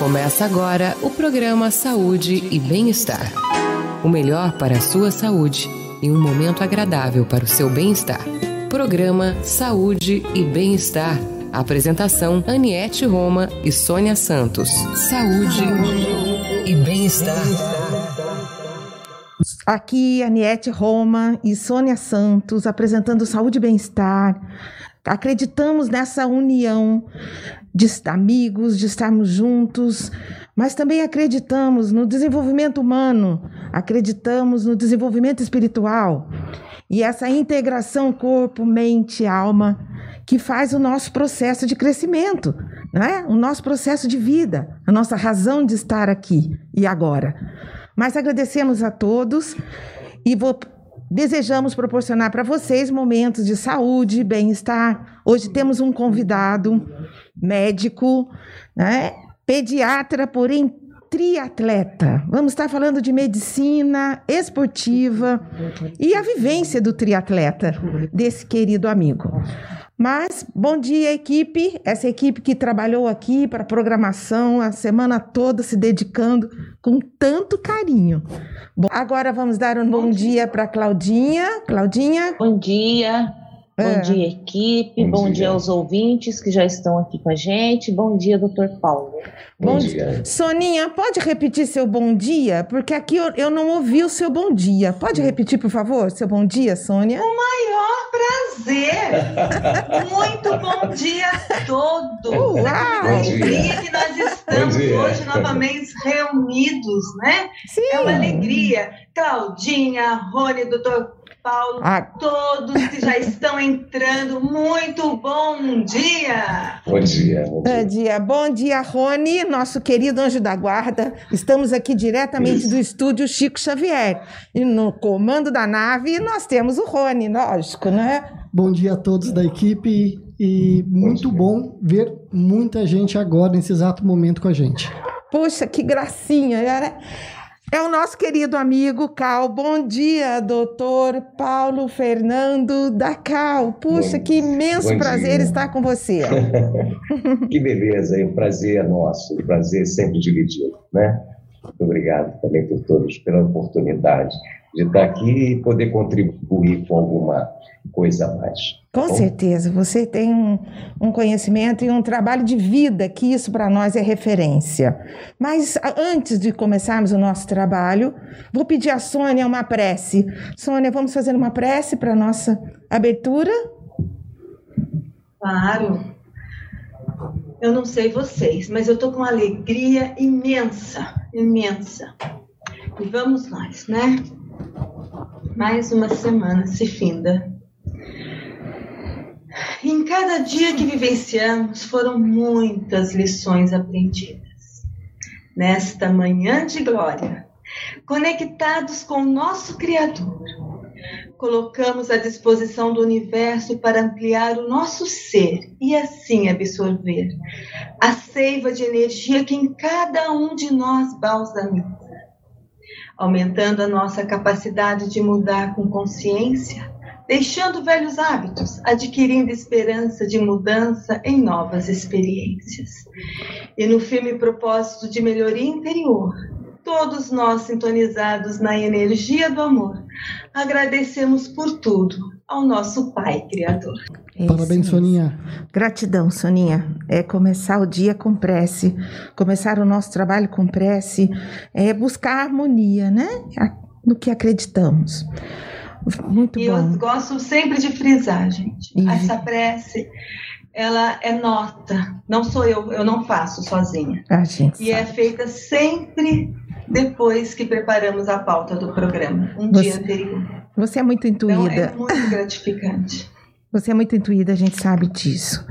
Começa agora o programa Saúde e Bem-Estar. O melhor para a sua saúde e um momento agradável para o seu bem-estar. Programa Saúde e Bem-Estar. Apresentação: Aniette Roma e Sônia Santos. Saúde e Bem-Estar. Aqui, Aniette Roma e Sônia Santos apresentando Saúde e Bem-Estar. Acreditamos nessa união de amigos, de estarmos juntos, mas também acreditamos no desenvolvimento humano, acreditamos no desenvolvimento espiritual e essa integração corpo, mente, alma que faz o nosso processo de crescimento, não é? O nosso processo de vida, a nossa razão de estar aqui e agora. Mas agradecemos a todos e vou Desejamos proporcionar para vocês momentos de saúde, bem-estar. Hoje temos um convidado médico, né? pediatra, porém triatleta. Vamos estar falando de medicina esportiva e a vivência do triatleta, desse querido amigo. Mas, bom dia, equipe. Essa equipe que trabalhou aqui para programação a semana toda, se dedicando com tanto carinho. Bom, agora vamos dar um bom, bom dia, dia para Claudinha. Claudinha. Bom dia. Bom é. dia, equipe. Bom, Bom dia. dia. aos ouvintes que já estão aqui com a gente. Bom dia, doutor Paulo. Bom, bom dia. Soninha, pode repetir seu bom dia? Porque aqui eu, eu não ouvi o seu bom dia. Pode repetir, por favor, seu bom dia, Sônia? O maior prazer. Muito bom dia a todos. Uau. alegria que nós estamos hoje novamente reunidos, né? Sim. É uma alegria. Claudinha, Rony, doutor Paulo, a... todos que já estão entrando, muito bom dia! Bom dia, bom dia. Bom dia, bom dia Rony, nosso querido anjo da guarda. Estamos aqui diretamente Isso. do estúdio Chico Xavier. E no comando da nave nós temos o Rony, lógico, né? Bom dia a todos da equipe e muito bom ver muita gente agora nesse exato momento com a gente. Puxa, que gracinha, né? É o nosso querido amigo Cal. Bom dia, doutor Paulo Fernando da Cal. Puxa, bom, que imenso prazer dia. estar com você. que beleza, o prazer é nosso, o prazer é sempre dividido, né? Muito obrigado também por todos pela oportunidade de estar aqui e poder contribuir com alguma coisa a mais. Com Bom? certeza, você tem um, um, conhecimento e um trabalho de vida que isso para nós é referência. Mas antes de começarmos o nosso trabalho, vou pedir a Sônia uma prece. Sônia, vamos fazer uma prece para a nossa abertura? Claro. Eu não sei vocês, mas eu estou com uma alegria imensa, imensa. E vamos nós, né? Mais uma semana se finda em cada dia que vivenciamos foram muitas lições aprendidas. Nesta manhã de glória, conectados com o nosso Criador, colocamos à disposição do universo para ampliar o nosso ser e assim absorver a seiva de energia que em cada um de nós balsamiza, aumentando a nossa capacidade de mudar com consciência deixando velhos hábitos, adquirindo esperança de mudança em novas experiências. E no firme propósito de melhoria interior, todos nós sintonizados na energia do amor, agradecemos por tudo ao nosso Pai Criador. Parabéns, Soninha. Gratidão, Soninha. É começar o dia com prece, começar o nosso trabalho com prece, é buscar harmonia, né? No que acreditamos. Muito e bom. eu gosto sempre de frisar, gente. E... Essa prece, ela é nota. Não sou eu, eu não faço sozinha. A gente e é sabe. é feita sempre depois que preparamos a pauta do programa, um você, dia anterior. Você é muito intuída. Então, é muito gratificante. Você é muito intuída, a gente sabe disso.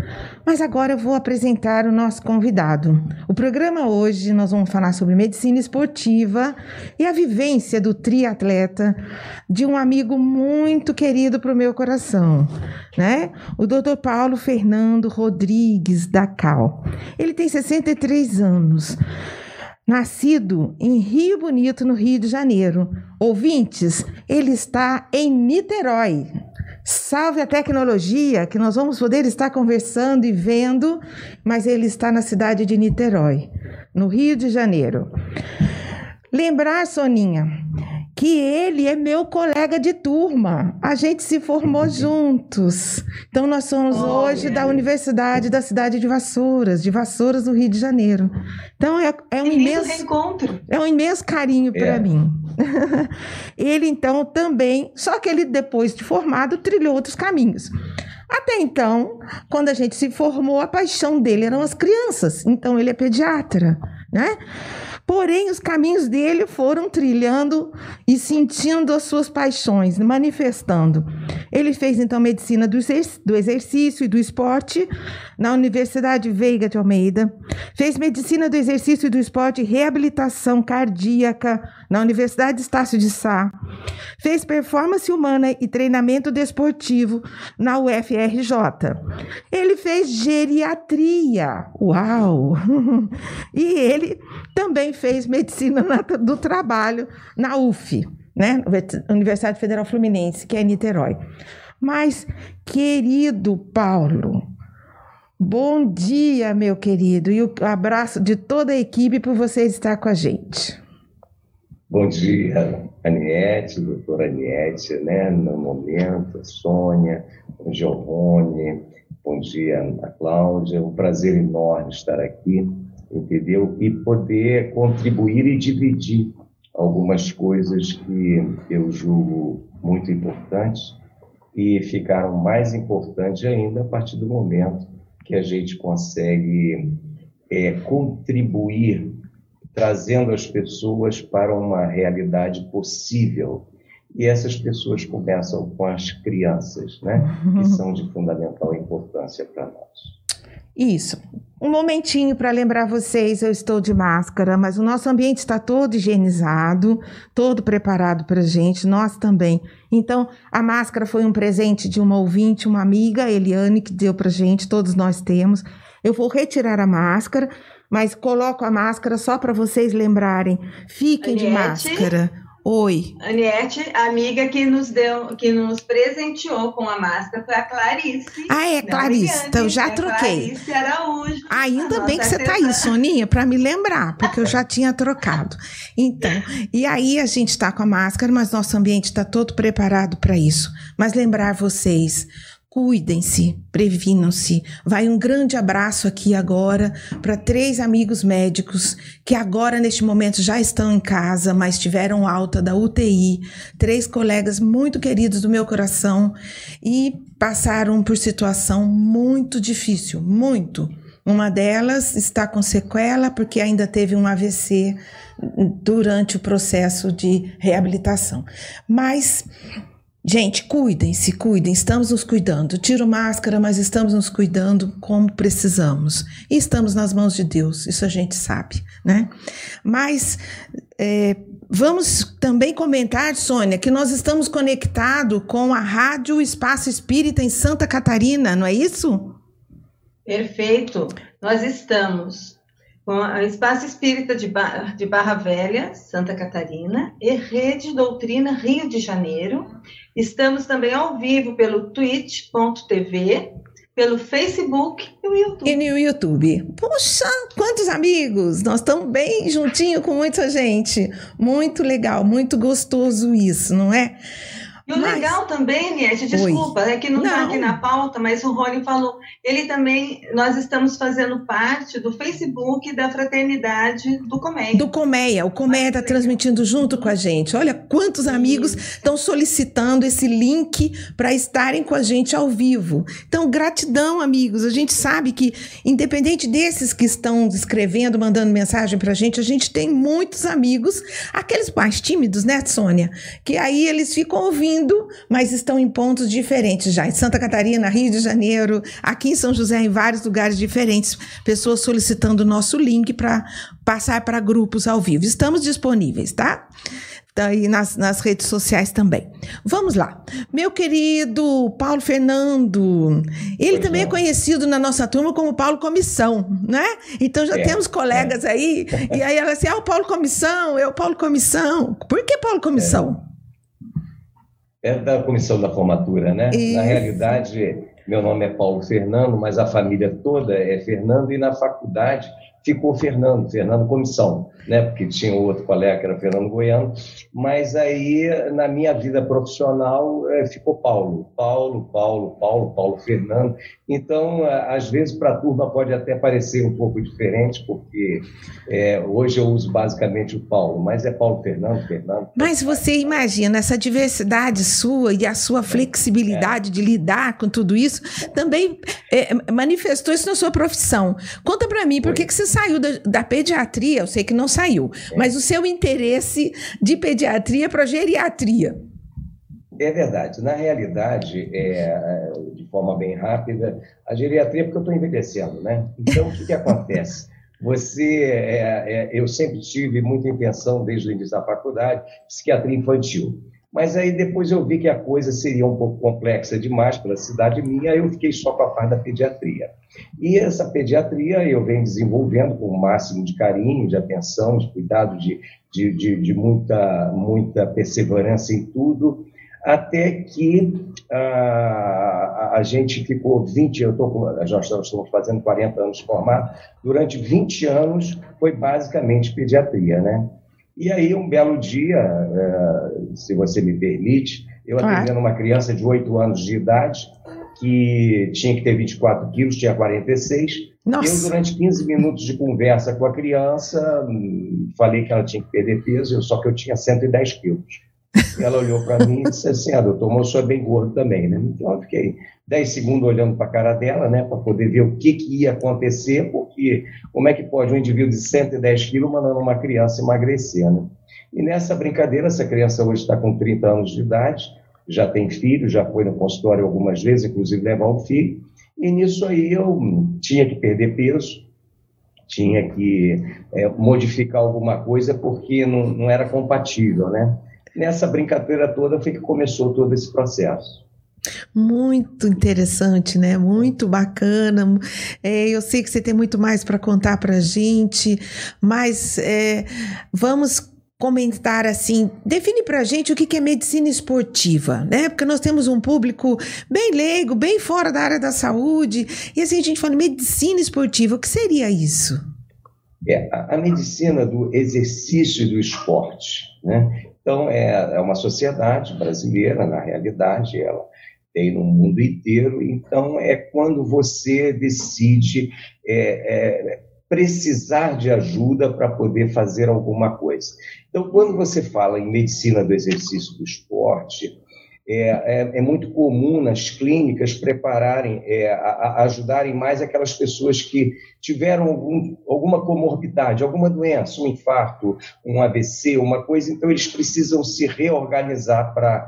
Mas agora eu vou apresentar o nosso convidado. O programa hoje nós vamos falar sobre medicina esportiva e a vivência do triatleta de um amigo muito querido para o meu coração, né? O Dr. Paulo Fernando Rodrigues da Cal. Ele tem 63 anos. Nascido em Rio Bonito, no Rio de Janeiro. Ouvintes, ele está em Niterói, Salve a tecnologia, que nós vamos poder estar conversando e vendo, mas ele está na cidade de Niterói. no Rio de Janeiro. Lembrar, Soninha, que ele é meu colega de turma. A gente se formou juntos. Então, nós somos oh, hoje é. da Universidade da cidade de Vassouras, de Vassouras, no Rio de Janeiro. Então, é, é um imenso. Reencontro. É um imenso carinho é. para mim. ele, então, também. Só que ele, depois de formado, trilhou outros caminhos. Até então, quando a gente se formou, a paixão dele eram as crianças. Então, ele é pediatra, né? Porém, os caminhos dele foram trilhando e sentindo as suas paixões, manifestando. Ele fez então medicina do, exercício e do esporte na Universidade Veiga de Almeida. Fez medicina do exercício e do esporte e reabilitação cardíaca na Universidade Estácio de Sá. Fez performance humana e treinamento desportivo na UFRJ. Ele fez geriatria. Uau! e ele também fez medicina do trabalho na UF, né? Universidade Federal Fluminense, que é em Niterói. Mas, querido Paulo, bom dia, meu querido, e o abraço de toda a equipe por você estar com a gente. Bom dia, Aniette, doutora Aniette, né, no momento, Sônia, Giovanni, bom dia, a Cláudia, é um prazer enorme estar aqui entendeu? E poder contribuir e dividir algumas coisas que eu julgo muito importantes e ficaram mais importantes ainda a partir do momento que a gente consegue é, contribuir trazendo as pessoas para uma realidade possível. E essas pessoas começam com as crianças, né? Que são de fundamental importância para nós. Isso. Um momentinho para lembrar vocês, eu estou de máscara, mas o nosso ambiente está todo higienizado, todo preparado para a gente, nós também. Então, a máscara foi um presente de uma ouvinte, uma amiga, Eliane, que deu para gente, todos nós temos. Eu vou retirar a máscara, mas coloco a máscara só para vocês lembrarem. Fiquem de máscara. Oi. Aniette, a amiga que nos deu, que nos presenteou com a máscara foi a Clarice. Ah, é, Clarice. Então já é troquei. Clarice Araújo. Ainda bem que você está aí, Soninha, para me lembrar, porque eu já tinha trocado. Então, e aí a gente está com a máscara, mas nosso ambiente está todo preparado para isso. Mas lembrar vocês, Cuidem-se, previnam-se. Vai um grande abraço aqui agora para três amigos médicos que agora, neste momento, já estão em casa, mas tiveram alta da UTI. Três colegas muito queridos do meu coração e passaram por situação muito difícil, muito. Uma delas está com sequela porque ainda teve um AVC durante o processo de reabilitação. Mas Gente, cuidem-se, cuidem, estamos nos cuidando. Tiro máscara, mas estamos nos cuidando como precisamos. E estamos nas mãos de Deus, isso a gente sabe, né? Mas é, vamos também comentar, Sônia, que nós estamos conectados com a Rádio Espaço Espírita em Santa Catarina, não é isso? Perfeito. Nós estamos com o Espaço Espírita de, Barra, de Barra Velha, Santa Catarina, e Rede Doutrina Rio de Janeiro. Estamos também ao vivo pelo twitch.tv, pelo Facebook e no YouTube. E no YouTube. Poxa, quantos amigos! Nós estamos bem juntinho com muita gente. Muito legal, muito gostoso isso, não é? E o mas... legal também, Niete, desculpa, Oi. é que não está aqui na pauta, mas o Rony falou, ele também, nós estamos fazendo parte do Facebook da Fraternidade do Coméia. Do Coméia, o Coméia está transmitindo junto com a gente. Olha quantos Sim. amigos estão solicitando esse link para estarem com a gente ao vivo. Então, gratidão, amigos. A gente sabe que, independente desses que estão escrevendo, mandando mensagem para a gente, a gente tem muitos amigos, aqueles mais tímidos, né, Sônia? Que aí eles ficam ouvindo mas estão em pontos diferentes já. Em Santa Catarina, Rio de Janeiro, aqui em São José, em vários lugares diferentes, pessoas solicitando o nosso link para passar para grupos ao vivo. Estamos disponíveis, tá? Tá e nas, nas redes sociais também. Vamos lá. Meu querido Paulo Fernando, ele pois também é. é conhecido na nossa turma como Paulo Comissão, né? Então já é, temos colegas é. aí, e aí ela assim, ah, o Paulo Comissão, eu Paulo Comissão. Por que Paulo Comissão? É da comissão da formatura, né? Isso. Na realidade, meu nome é Paulo Fernando, mas a família toda é Fernando, e na faculdade ficou Fernando, Fernando Comissão, né? Porque tinha outro colega que era Fernando Goiano, mas aí na minha vida profissional é, ficou Paulo, Paulo, Paulo, Paulo, Paulo Fernando. Então, às vezes para a turma pode até parecer um pouco diferente, porque é, hoje eu uso basicamente o Paulo, mas é Paulo Fernando, Fernando. Mas você imagina essa diversidade sua e a sua flexibilidade é. de lidar com tudo isso também é, manifestou isso na sua profissão. Conta para mim, por que, que você saiu da, da, pediatria? Eu sei que não saiu, é. mas o seu interesse de pediatria para geriatria? É verdade. Na realidade, é, de forma bem rápida, a geriatria, porque eu estou envelhecendo, né? Então, o que, que acontece? Você, é, é, eu sempre tive muita intenção, desde o início da faculdade, psiquiatria infantil. Mas aí depois eu vi que a coisa seria um pouco complexa demais para a cidade minha, eu fiquei só com a parte da pediatria. E essa pediatria eu venho desenvolvendo com o máximo de carinho, de atenção, de cuidado, de, de, de, de muita, muita perseverança em tudo, até que ah, a gente ficou 20, eu tô com, já estamos fazendo 40 anos formado, durante 20 anos foi basicamente pediatria, né? E aí, um belo dia, é, se você me permite, eu claro. atendendo uma criança de 8 anos de idade, que tinha que ter 24 quilos, tinha 46. Nossa. Eu, durante 15 minutos de conversa com a criança, falei que ela tinha que perder peso, só que eu tinha 110 quilos. Ela olhou para mim e disse assim: Ah, doutor, mas o senhor é bem gordo também, né? Então eu fiquei 10 segundos olhando para a cara dela, né, para poder ver o que, que ia acontecer, porque como é que pode um indivíduo de 110 quilos mandando uma criança emagrecer, né? E nessa brincadeira, essa criança hoje está com 30 anos de idade, já tem filho, já foi no consultório algumas vezes, inclusive levar um filho, e nisso aí eu tinha que perder peso, tinha que é, modificar alguma coisa, porque não, não era compatível, né? Nessa brincadeira toda foi que começou todo esse processo. Muito interessante, né? Muito bacana. É, eu sei que você tem muito mais para contar para gente, mas é, vamos comentar assim, define para gente o que é medicina esportiva, né? Porque nós temos um público bem leigo, bem fora da área da saúde, e assim a gente fala medicina esportiva, o que seria isso? É, a, medicina do exercício do esporte, né? Então, é, é uma sociedade brasileira, na realidade, ela tem no mundo inteiro. Então, é quando você decide é, é, precisar de ajuda para poder fazer alguma coisa. Então, quando você fala em medicina do exercício do esporte, é, é, é, muito comum nas clínicas prepararem, é, a, a ajudarem mais aquelas pessoas que tiveram algum, alguma comorbidade, alguma doença, um infarto, um AVC, uma coisa, então eles precisam se reorganizar para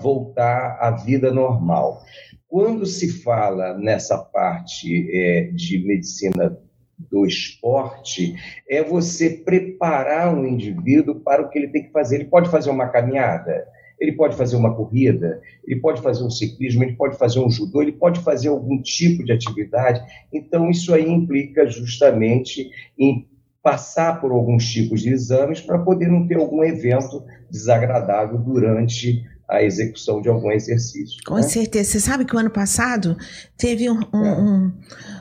voltar à vida normal. Quando se fala nessa parte é, de medicina do esporte é você preparar um indivíduo para o que ele tem que fazer. Ele pode fazer uma caminhada, ele pode fazer uma corrida, ele pode fazer um ciclismo, ele pode fazer um judô, ele pode fazer algum tipo de atividade. Então, isso aí implica justamente em passar por alguns tipos de exames para poder não ter algum evento desagradável durante a execução de algum exercício. Com né? certeza. Você sabe que o ano passado teve um, um, é. um,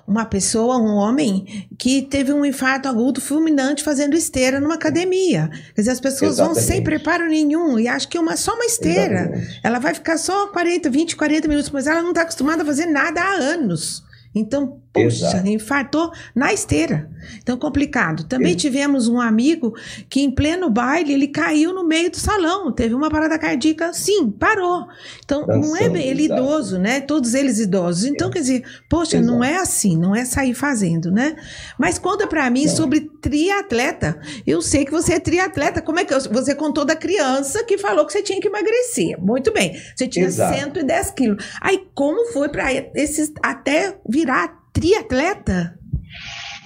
uma pessoa, um homem, que teve um infarto agudo fulminante fazendo esteira numa academia. Quer dizer, as pessoas Exatamente. vão sem preparo nenhum e acham que uma, só uma esteira. Exatamente. Ela vai ficar só 40, 20, 40 minutos, mas ela não está acostumada a fazer nada há anos. Então, poxa, Exato. infartou na esteira. Então, complicado. Também tivemos um amigo que, em pleno baile, ele caiu no meio do salão. Teve uma parada cardíaca, sim, parou. Então, Dançando, não é bem, ele exato. idoso, né? Todos eles idosos. Então, é. quer dizer, poxa, exato. não é assim, não é sair fazendo, né? Mas conta para mim sobre triatleta. Eu sei que você é triatleta. Como é que você contou da criança que falou que você tinha que emagrecer? Muito bem. Você tinha exato. 110 quilos. Aí, como foi para esses até vir virar triatleta?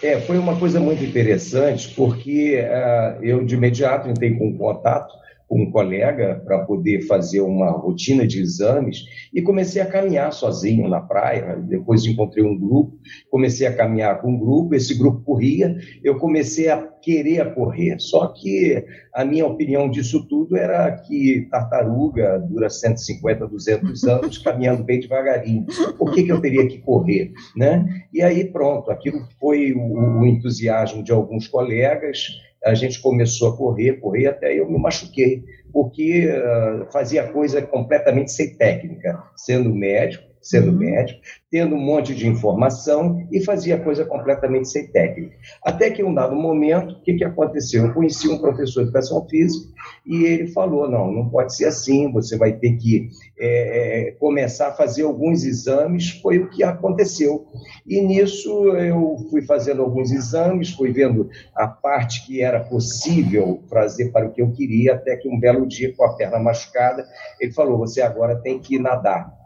É, foi uma coisa muito interessante, porque uh, eu de imediato entrei com contato um colega para poder fazer uma rotina de exames e comecei a caminhar sozinho na praia. Depois encontrei um grupo, comecei a caminhar com um grupo, esse grupo corria, eu comecei a querer correr. Só que a minha opinião disso tudo era que tartaruga dura 150, 200 anos caminhando bem devagarinho. Por que, que eu teria que correr? Né? E aí, pronto, aquilo foi o, o entusiasmo de alguns colegas a gente começou a correr, correr, até eu me machuquei, porque uh, fazia coisa completamente sem técnica, sendo médico, sendo uhum. médico, tendo um monte de informação e fazia coisa completamente sem técnica. Até que, em um dado momento, o que, que aconteceu? Eu conheci um professor de educação física e ele falou: não, não pode ser assim, você vai ter que é, é, começar a fazer alguns exames. Foi o que aconteceu. E nisso eu fui fazendo alguns exames, fui vendo a parte que era possível fazer para o que eu queria, até que um belo dia, com a perna machucada, ele falou: você agora tem que nadar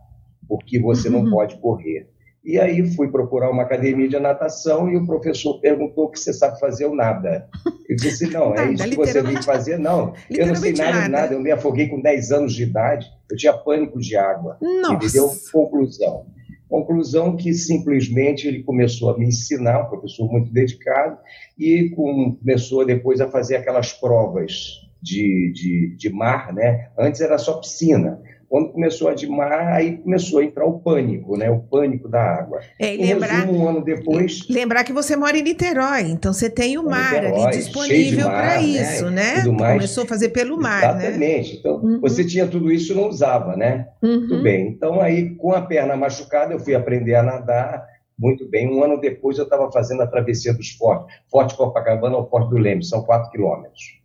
porque você não uhum. pode correr. E aí fui procurar uma academia de natação e o professor perguntou o que você sabe fazer ou nada. Eu disse, não, é isso que você vem fazer? Não, eu não sei nada, nada, nada. Eu me afoguei com 10 anos de idade, eu tinha pânico de água. Nossa. Entendeu? Conclusão. Conclusão que simplesmente ele começou a me ensinar, um professor muito dedicado, e começou depois a fazer aquelas provas de, de, de mar, né? Antes era só piscina. Quando começou a dimar, aí começou a entrar o pânico, né? O pânico da água. É, lembrar, resumo, um ano depois. Lembrar que você mora em Niterói, então você tem o mar Niterói, ali disponível para né? isso, né? né? Começou a fazer pelo mar, Exatamente. né? Exatamente. Então, uhum. você tinha tudo isso e não usava, né? Uhum. Tudo bem. Então, aí, com a perna machucada, eu fui aprender a nadar muito bem. Um ano depois, eu estava fazendo a travessia dos fortes. Forte Copacabana ao Forte do Leme, são quatro quilômetros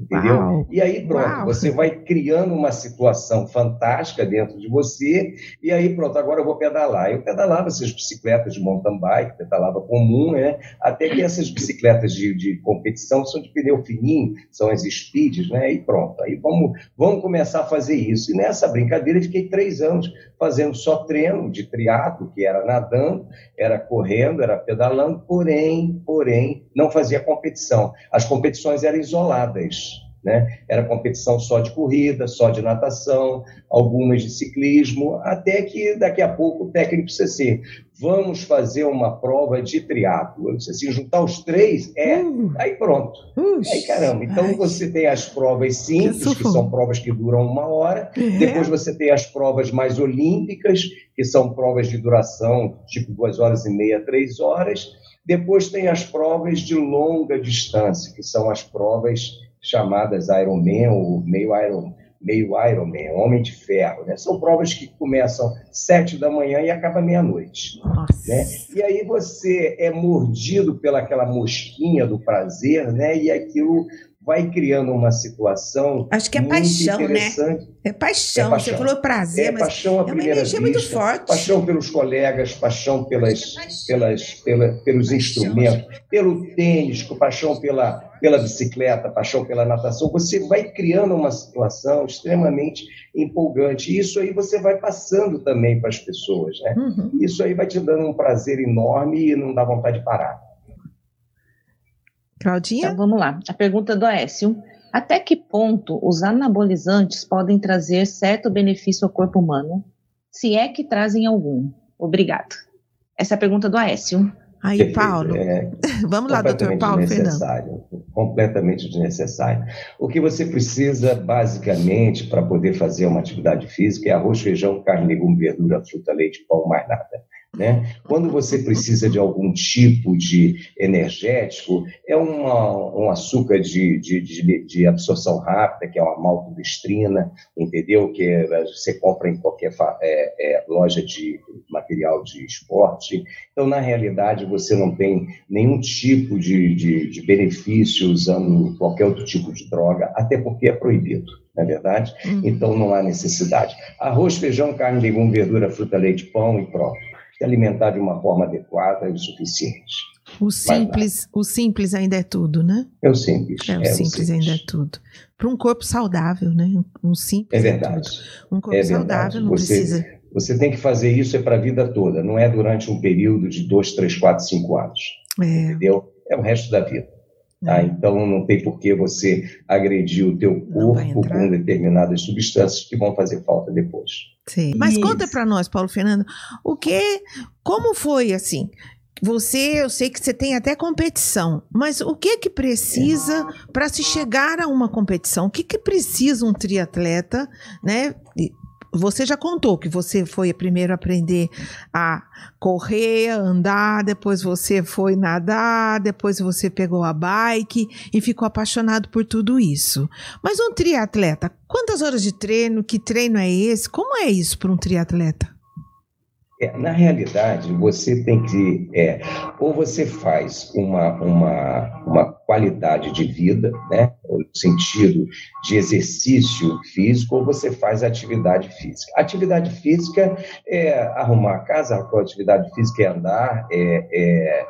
entendeu? Uau. E aí pronto, Uau. você vai criando uma situação fantástica dentro de você, e aí pronto, agora eu vou pedalar. Eu pedalava essas bicicletas de mountain bike, pedalava comum, né? Até que essas bicicletas de, de competição são de pneu fininho, são as speeds, né? E pronto, aí vamos, vamos começar a fazer isso. E nessa brincadeira eu fiquei três anos fazendo só treino de triatlo, que era nadando, era correndo, era pedalando, porém, porém, não fazia competição. As competições eram isoladas. Né? Era competição só de corrida, só de natação, algumas de ciclismo, até que daqui a pouco o técnico precisa ser, vamos fazer uma prova de triatlo. Se assim, juntar os três, é, uh, aí pronto. Aí caramba, então ai, você tem as provas simples, que, que, são provas que duram uma hora, é. depois você tem as provas mais olímpicas, que são provas de duração, tipo duas horas e meia, três horas, depois tem as provas de longa distância, que são as provas chamadas Ironman ou meio Iron, meio Ironman, Homem de Ferro. Né? São provas que começam sete da manhã e acabam meia-noite. Né? E aí você é mordido pelaquela mosquinha do prazer, né? E aquilo vai criando uma situação. Acho que é paixão, né? É paixão. é paixão. Você falou prazer, é mas paixão à é uma energia vista, muito forte. Paixão pelos colegas, paixão pelas, pelas, pela, pelos instrumentos, pelo tênis, paixão pela, pela bicicleta, paixão pela natação. Você vai criando uma situação extremamente empolgante. E isso aí você vai passando também para as pessoas, né? Uhum. Isso aí vai te dando um prazer enorme e não dá vontade de parar. Claudinha? Então, vamos lá. A pergunta do Aécio. Até que ponto os anabolizantes podem trazer certo benefício ao corpo humano? Se é que trazem algum. Obrigado. Essa é a pergunta do Aécio. Aí, Perfeito. Paulo. É, Vamos lá, doutor Paulo Fernando. Completamente desnecessário. O que você precisa, basicamente, para poder fazer uma atividade física é arroz, feijão, carne, legume, verdura, fruta, leite, pão, mais nada. Né? Quando você precisa de algum tipo de energético, é uma, um açúcar de, de, de, de, absorção rápida, que é uma maltodextrina, entendeu? Que é, você compra em qualquer é, é, loja de material de esporte. Então, na realidade, você não tem nenhum tipo de, de, benefício usando qualquer outro tipo de droga, até porque é proibido não é verdade? Uhum. Então não há necessidade. Arroz, feijão, carne, legume, verdura, fruta, leite, pão e pronto se alimentar de uma forma adequada é o suficiente. O simples, o simples ainda é tudo, né? É o simples. É, o, é simples, o simples, ainda é tudo. Para um corpo saudável, né? Um simples. É verdade. É um corpo é saudável não você, precisa. Você tem que fazer isso é para a vida toda, não é durante um período de dois, três, quatro, cinco anos. É. Entendeu? É o resto da vida. Tá? Então, não tem por que você agredir o teu corpo com determinadas substâncias que vão fazer falta depois. Sim. Mas Isso. conta para nós, Paulo Fernando, o que, como foi assim? Você, eu sei que você tem até competição, mas o que que precisa para se chegar a uma competição? O que que precisa um triatleta, né? Você já contou que você foi primeiro aprender a correr, andar, depois você foi nadar, depois você pegou a bike e ficou apaixonado por tudo isso. Mas um triatleta, quantas horas de treino? Que treino é esse? Como é isso para um triatleta? É, na realidade, você tem que. É, ou você faz uma, uma, uma qualidade de vida, né, no sentido de exercício físico, ou você faz atividade física. Atividade física é arrumar a casa, atividade física é andar, é, é,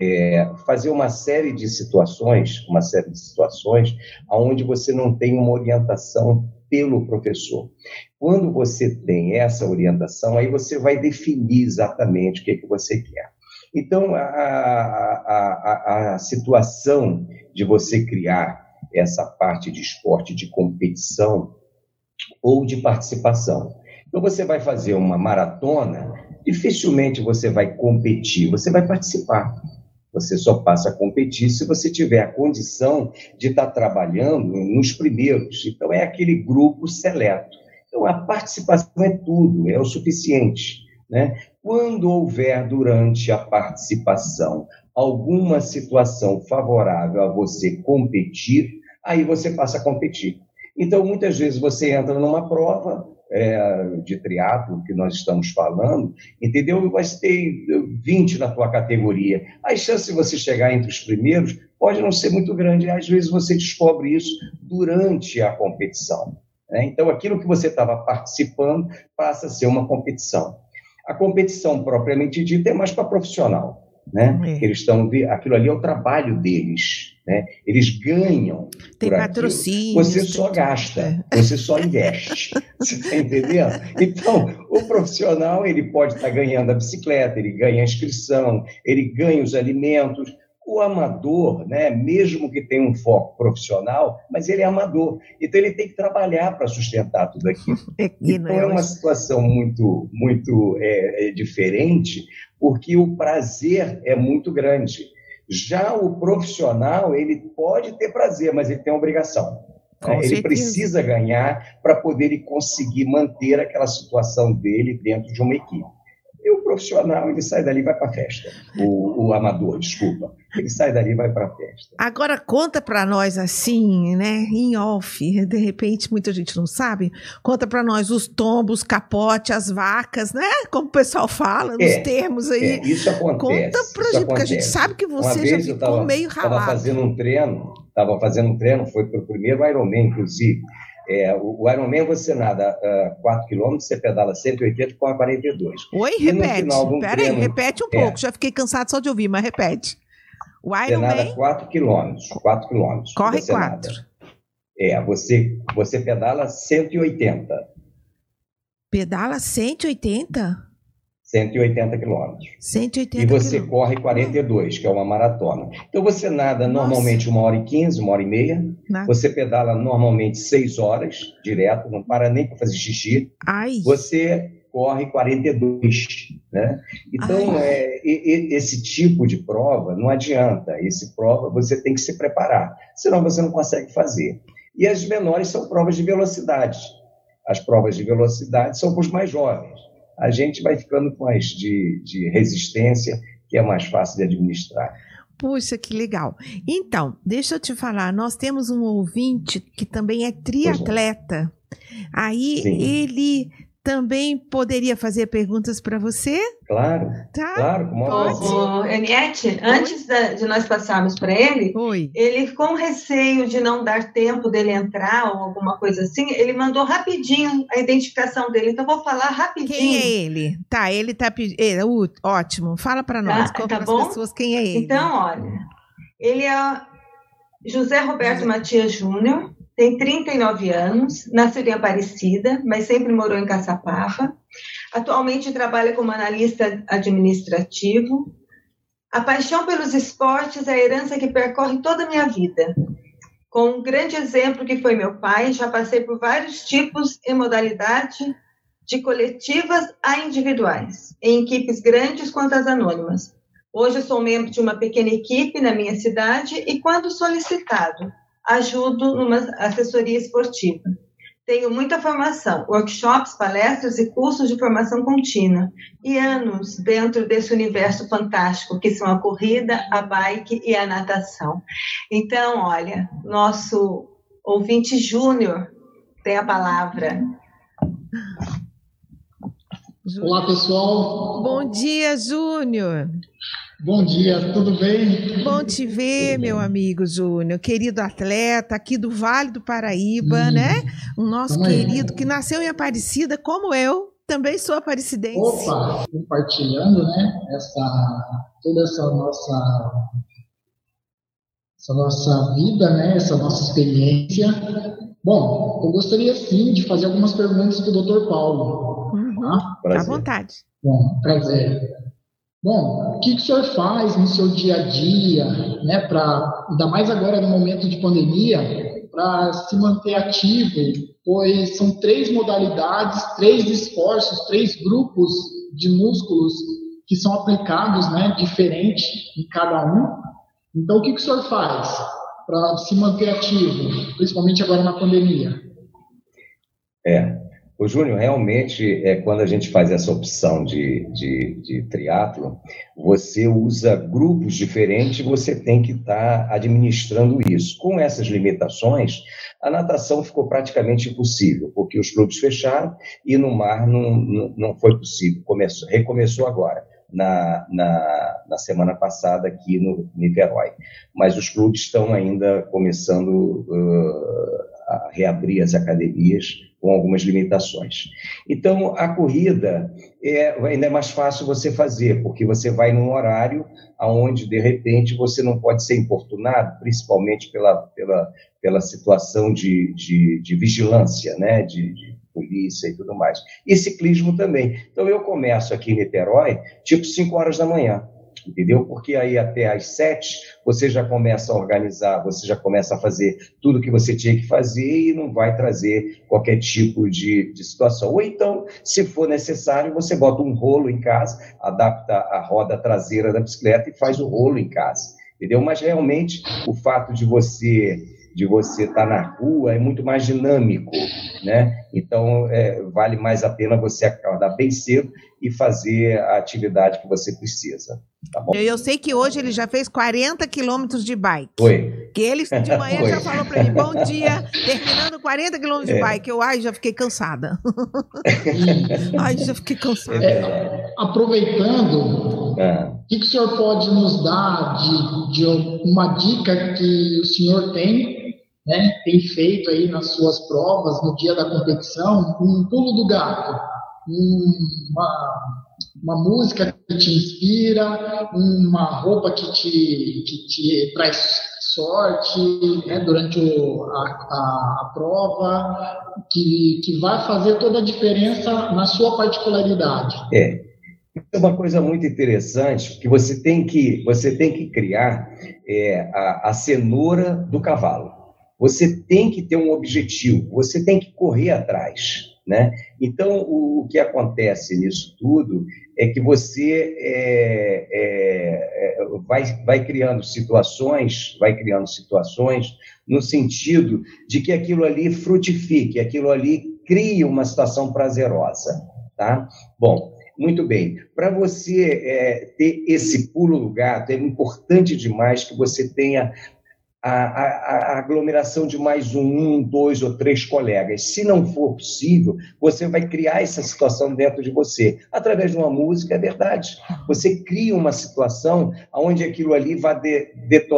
é fazer uma série de situações, uma série de situações onde você não tem uma orientação pelo professor. Quando você tem essa orientação, aí você vai definir exatamente o que, é que você quer. Então, a, a, a, a situação de você criar essa parte de esporte de competição ou de participação. Então, você vai fazer uma maratona, dificilmente você vai competir, você vai participar. Você só passa a competir se você tiver a condição de estar trabalhando nos primeiros. Então, é aquele grupo seleto. Então, a participação é tudo, é o suficiente. Né? Quando houver durante a participação alguma situação favorável a você competir, aí você passa a competir. Então, muitas vezes você entra numa prova, é, de triatlo que nós estamos falando, entendeu? Vai ter 20 na tua categoria. A chance de você chegar entre os primeiros pode não ser muito grande. Às vezes você descobre isso durante a competição. Né? Então, aquilo que você estava participando passa a ser uma competição. A competição propriamente dita é mais para profissional né? É. Eles estão aquilo ali é o trabalho deles, né? Eles ganham. Tem patrocínio. Você só gasta, é. você só investe. você está entendendo? Então, o profissional ele pode estar tá ganhando a bicicleta, ele ganha a inscrição, ele ganha os alimentos. O amador, né, mesmo que tenha um foco profissional, mas ele é amador, então ele tem que trabalhar para sustentar tudo aquilo. É então é uma situação muito, muito é, é diferente, porque o prazer é muito grande. Já o profissional, ele pode ter prazer, mas ele tem obrigação. Né? Ele precisa ganhar para poder conseguir manter aquela situação dele dentro de uma equipe. E o profissional, ele sai dali e vai para a festa. O, o, amador, desculpa. Ele sai dali e vai para a festa. Agora, conta para nós assim, né, em off, de repente muita gente não sabe, conta para nós os tombos, capote, as vacas, né, como o pessoal fala, nos é, termos aí. É, isso acontece. Conta para gente, porque a gente sabe que você já ficou tava, meio ralado. Estava fazendo um treino, estava fazendo um treino, foi para o primeiro Ironman, inclusive, é, o, o Ironman você nada uh, 4 km, você pedala 180 com a 42. Oi, e repete. Um Pera treino, aí, repete um é, pouco. Já fiquei cansado só de ouvir, mas repete. O Ironman... Você nada 4 km. 4 km. Corre 4. É, você, você pedala 180. Pedala 180? 180 quilômetros. 180 E você corre 42, que é uma maratona. Então você nada Nossa. normalmente uma hora e 15, uma hora e meia. Nada. Você pedala normalmente 6 horas, direto, não para nem para fazer xixi. Ai. Você corre 42, né? Então, é, esse tipo de prova não adianta. Esse prova você tem que se preparar, senão você não consegue fazer. E as menores são provas de velocidade. As provas de velocidade são para os mais jovens a gente vai ficando com as de, de resistência, que é mais fácil de administrar. Puxa, que legal. Então, deixa eu te falar, nós temos um ouvinte que também é triatleta. Aí Sim. ele também poderia fazer perguntas para você? Claro. Tá? Claro, como Ô, Aniette, antes da, de nós passarmos para ele, Oi. ele com receio de não dar tempo dele entrar ou alguma coisa assim, ele mandou rapidinho a identificação dele. Então vou falar rapidinho. Quem é ele? Tá, ele tá pedindo. ótimo. Fala para nós, tá, conta tá bom? pessoas quem é ele. Então, olha, ele é José Roberto José. Matias Júnior tem 39 anos, nasceu em Aparecida, mas sempre morou em Caçapava. Atualmente trabalha como analista administrativo. A paixão pelos esportes é a herança que percorre toda a minha vida. Com um grande exemplo que foi meu pai, já passei por vários tipos e modalidade de coletivas a individuais, em equipes grandes quanto as anônimas. Hoje sou membro de uma pequena equipe na minha cidade e, quando solicitado, ajudo numa assessoria esportiva. Tenho muita formação, workshops, palestras e cursos de formação contínua, e anos dentro desse universo fantástico que são a corrida, a bike e a natação. Então, olha, nosso ouvinte júnior tem a palavra. Olá, pessoal. Bom dia, Júnior. Bom dia, tudo bem? Bom te ver, meu amigo Júnior, querido atleta aqui do Vale do Paraíba, hum, né? O nosso querido aí. que nasceu em Aparecida, como eu, também sou aparecidense. Opa, compartilhando, né? Essa toda essa nossa essa nossa vida, né? Essa nossa experiência. Bom, eu gostaria sim de fazer algumas perguntas para o Dr. Paulo. Uhum. À vontade. Bom, prazer. Bom, o que, que o senhor faz no seu dia a dia, né, para, ainda mais agora no momento de pandemia, para se manter ativo, pois são três modalidades, três esforços, três grupos de músculos que são aplicados, né, diferente em cada um. Então, o que, que o senhor faz para se manter ativo, principalmente agora na pandemia? É, o Júnior, realmente, é, quando a gente faz essa opção de, de, de triatlo, você usa grupos diferentes, você tem que estar tá administrando isso. Com essas limitações, a natação ficou praticamente impossível, porque os clubes fecharam e no mar não, não, não foi possível. Começou, recomeçou agora. Na, na, na, semana passada aqui no Niterói. Mas os clubes estão ainda começando uh, a reabrir as academias com algumas limitações. Então, a corrida é, ainda é mais fácil você fazer, porque você vai num horário onde, de repente, você não pode ser importunado, principalmente pela, pela, pela situação de, de, de vigilância, né, de, de polícia e tudo mais. E ciclismo também. Então, eu começo aqui em Niterói, tipo 5 horas da manhã entendeu? Porque aí até às sete você já começa a organizar, você já começa a fazer tudo que você tinha que fazer e não vai trazer qualquer tipo de, de situação. Ou então, se for necessário, você bota um rolo em casa, adapta a roda traseira da bicicleta e faz o rolo em casa, entendeu? Mas realmente o fato de você de você estar tá na rua é muito mais dinâmico, né? Então, é, vale mais a pena você acordar bem cedo e fazer a atividade que você precisa. Tá bom? Eu, sei que hoje ele já fez 40 quilômetros de bike. Foi. Que ele de manhã Foi. já falou para mim, bom dia, terminando 40 quilômetros é. de bike. Eu, ai, já fiquei cansada. ai, já fiquei cansada. É, aproveitando, é. o que, que o senhor pode nos dar de, de uma dica que o senhor tem né, tem feito aí nas suas provas, no dia da competição, um pulo do gato, uma, uma música que te inspira, uma roupa que te, que te traz sorte né, durante o, a, a, a, prova, que, que vai fazer toda a diferença na sua particularidade. É. É uma coisa muito interessante que você tem que você tem que criar é, a, a cenoura do cavalo. Você tem que ter um objetivo, você tem que correr atrás. Né? Então, o, o, que acontece nisso tudo é que você é, é, é, vai, vai criando situações, vai criando situações no sentido de que aquilo ali frutifique, aquilo ali crie uma situação prazerosa, tá? Bom, muito bem. Para você é, ter esse pulo do gato, é importante demais que você tenha a, a, a, aglomeração de mais um, dois ou três colegas. Se não for possível, você vai criar essa situação dentro de você. Através de uma música, é verdade. Você cria uma situação onde aquilo ali vai de, de,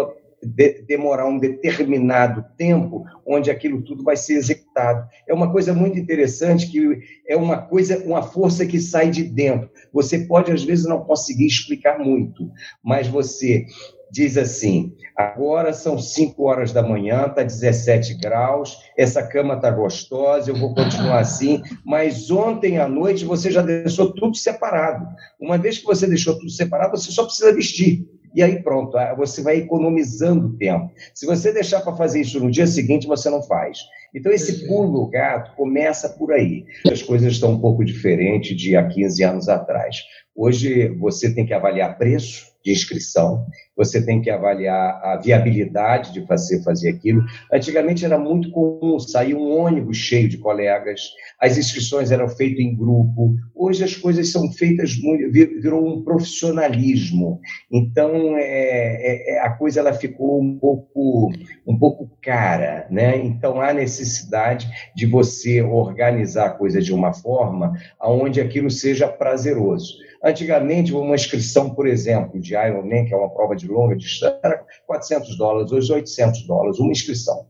de, demorar um determinado tempo, onde aquilo tudo vai ser executado. É uma coisa muito interessante que é uma coisa, uma força que sai de dentro. Você pode, às vezes, não conseguir explicar muito, mas você diz assim: agora são 5 horas da manhã, está 17 graus, essa cama está gostosa, eu vou continuar assim, mas ontem à noite você já deixou tudo separado. Uma vez que você deixou tudo separado, você só precisa vestir. E aí pronto, ah, você vai economizando tempo. Se você deixar para fazer isso no dia seguinte, você não faz. Então, esse pulo gato começa por aí. As coisas estão um pouco diferentes de há 15 anos atrás. Hoje, você tem que avaliar preço, de inscrição, você tem que avaliar a viabilidade de fazer, fazer aquilo. Antigamente era muito comum sair um ônibus cheio de colegas, as inscrições eram feitas em grupo. Hoje as coisas são feitas, virou um profissionalismo. Então é, é, é, a coisa ela ficou um pouco, um pouco cara, né? Então há necessidade de você organizar a coisa de uma forma aonde aquilo seja prazeroso. Antigamente, uma inscrição, por exemplo, de Ironman, que é uma prova de longa distância, era 400 dólares, hoje 800 dólares, uma inscrição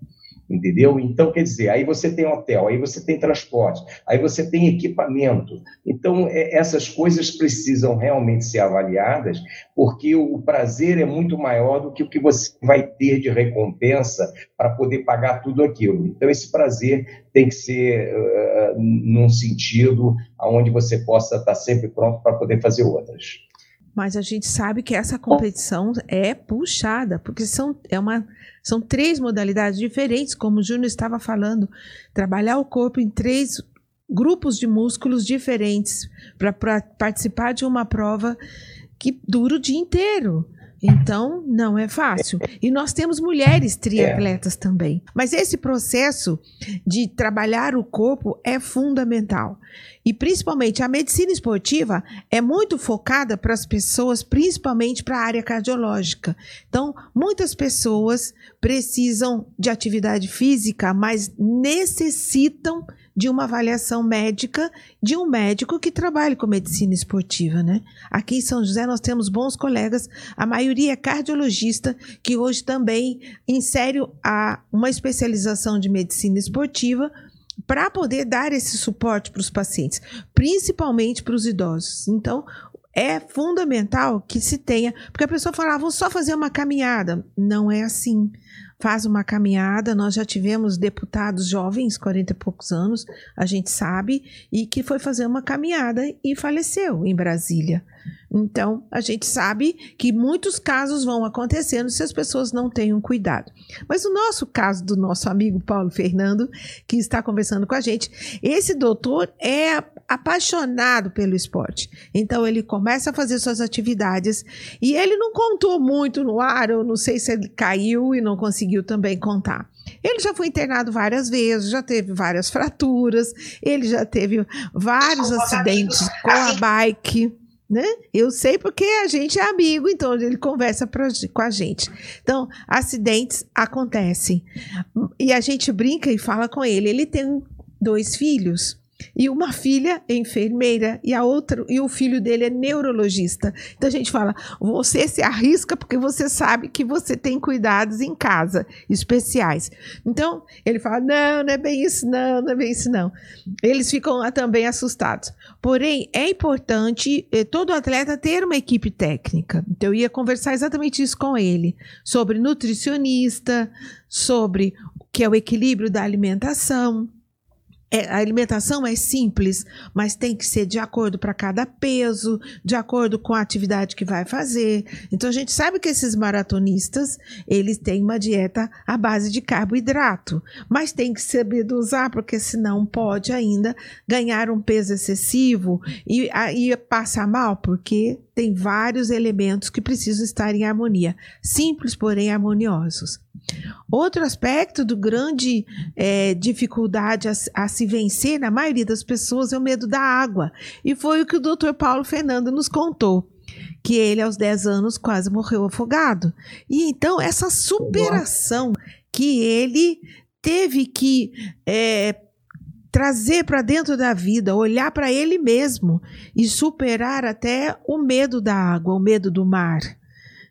entendeu? Então, quer dizer, aí você tem hotel, aí você tem transporte, aí você tem equipamento. Então, é, essas coisas precisam realmente ser avaliadas, porque o prazer é muito maior do que o que você vai ter de recompensa para poder pagar tudo aquilo. Então, esse prazer tem que ser uh, num sentido onde você possa estar sempre pronto para poder fazer outras. Mas a gente sabe que essa competição é puxada, porque são, é uma, são três modalidades diferentes, como o Júnior estava falando. Trabalhar o corpo em três grupos de músculos diferentes para participar de uma prova que dura o dia inteiro. Então, não é fácil. E nós temos mulheres triatletas é. também. Mas esse processo de trabalhar o corpo é fundamental. E principalmente a medicina esportiva é muito focada para as pessoas, principalmente para a área cardiológica. Então, muitas pessoas precisam de atividade física, mas necessitam de uma avaliação médica de um médico que trabalhe com medicina esportiva, né? Aqui em São José nós temos bons colegas, a maioria é cardiologista, que hoje também insere a, uma especialização de medicina esportiva para poder dar esse suporte para os pacientes, principalmente para os idosos. Então, é fundamental que se tenha, porque a pessoa fala, ah, vou só fazer uma caminhada. Não é assim faz uma caminhada. Nós já tivemos deputados jovens, 40 e poucos anos, a gente sabe, e que foi fazer uma caminhada e faleceu em Brasília. Então, a gente sabe que muitos casos vão acontecendo se as pessoas não tenham cuidado. Mas o nosso caso do nosso amigo Paulo Fernando, que está conversando com a gente, esse doutor é apaixonado pelo esporte. Então, ele começa a fazer suas atividades e ele não contou muito no ar, eu não sei se ele caiu e não conseguiu também contar. Ele já foi internado várias vezes, já teve várias fraturas, ele já teve vários acidentes com a bike né? Eu sei porque a gente é amigo, então ele conversa pra, com a gente. Então, acidentes acontecem. E a gente brinca e fala com ele. Ele tem dois filhos e uma filha é enfermeira e a outra e o filho dele é neurologista. Então a gente fala: você se arrisca porque você sabe que você tem cuidados em casa especiais. Então ele fala: não, não é bem isso, não, não é bem isso, não. Eles ficam também assustados. Porém, é importante eh, todo atleta ter uma equipe técnica. Então eu ia conversar exatamente isso com ele sobre nutricionista, sobre que é o equilíbrio da alimentação é, a alimentação é simples, mas tem que ser de acordo para cada peso, de acordo com a atividade que vai fazer. Então a gente sabe que esses maratonistas, eles têm uma dieta à base de carboidrato, mas tem que saber dosar, porque senão pode ainda ganhar um peso excessivo e aí passa mal, porque tem vários elementos que precisam estar em harmonia, simples, porém harmoniosos. Outro aspecto do grande é, dificuldade a, a, se vencer na maioria das pessoas é o medo da água. E foi o que o Dr. Paulo Fernando nos contou. Que ele, aos 10 anos, quase morreu afogado. E então, essa superação que ele teve que é, trazer para dentro da vida, olhar para ele mesmo e superar até o medo da água, o medo do mar.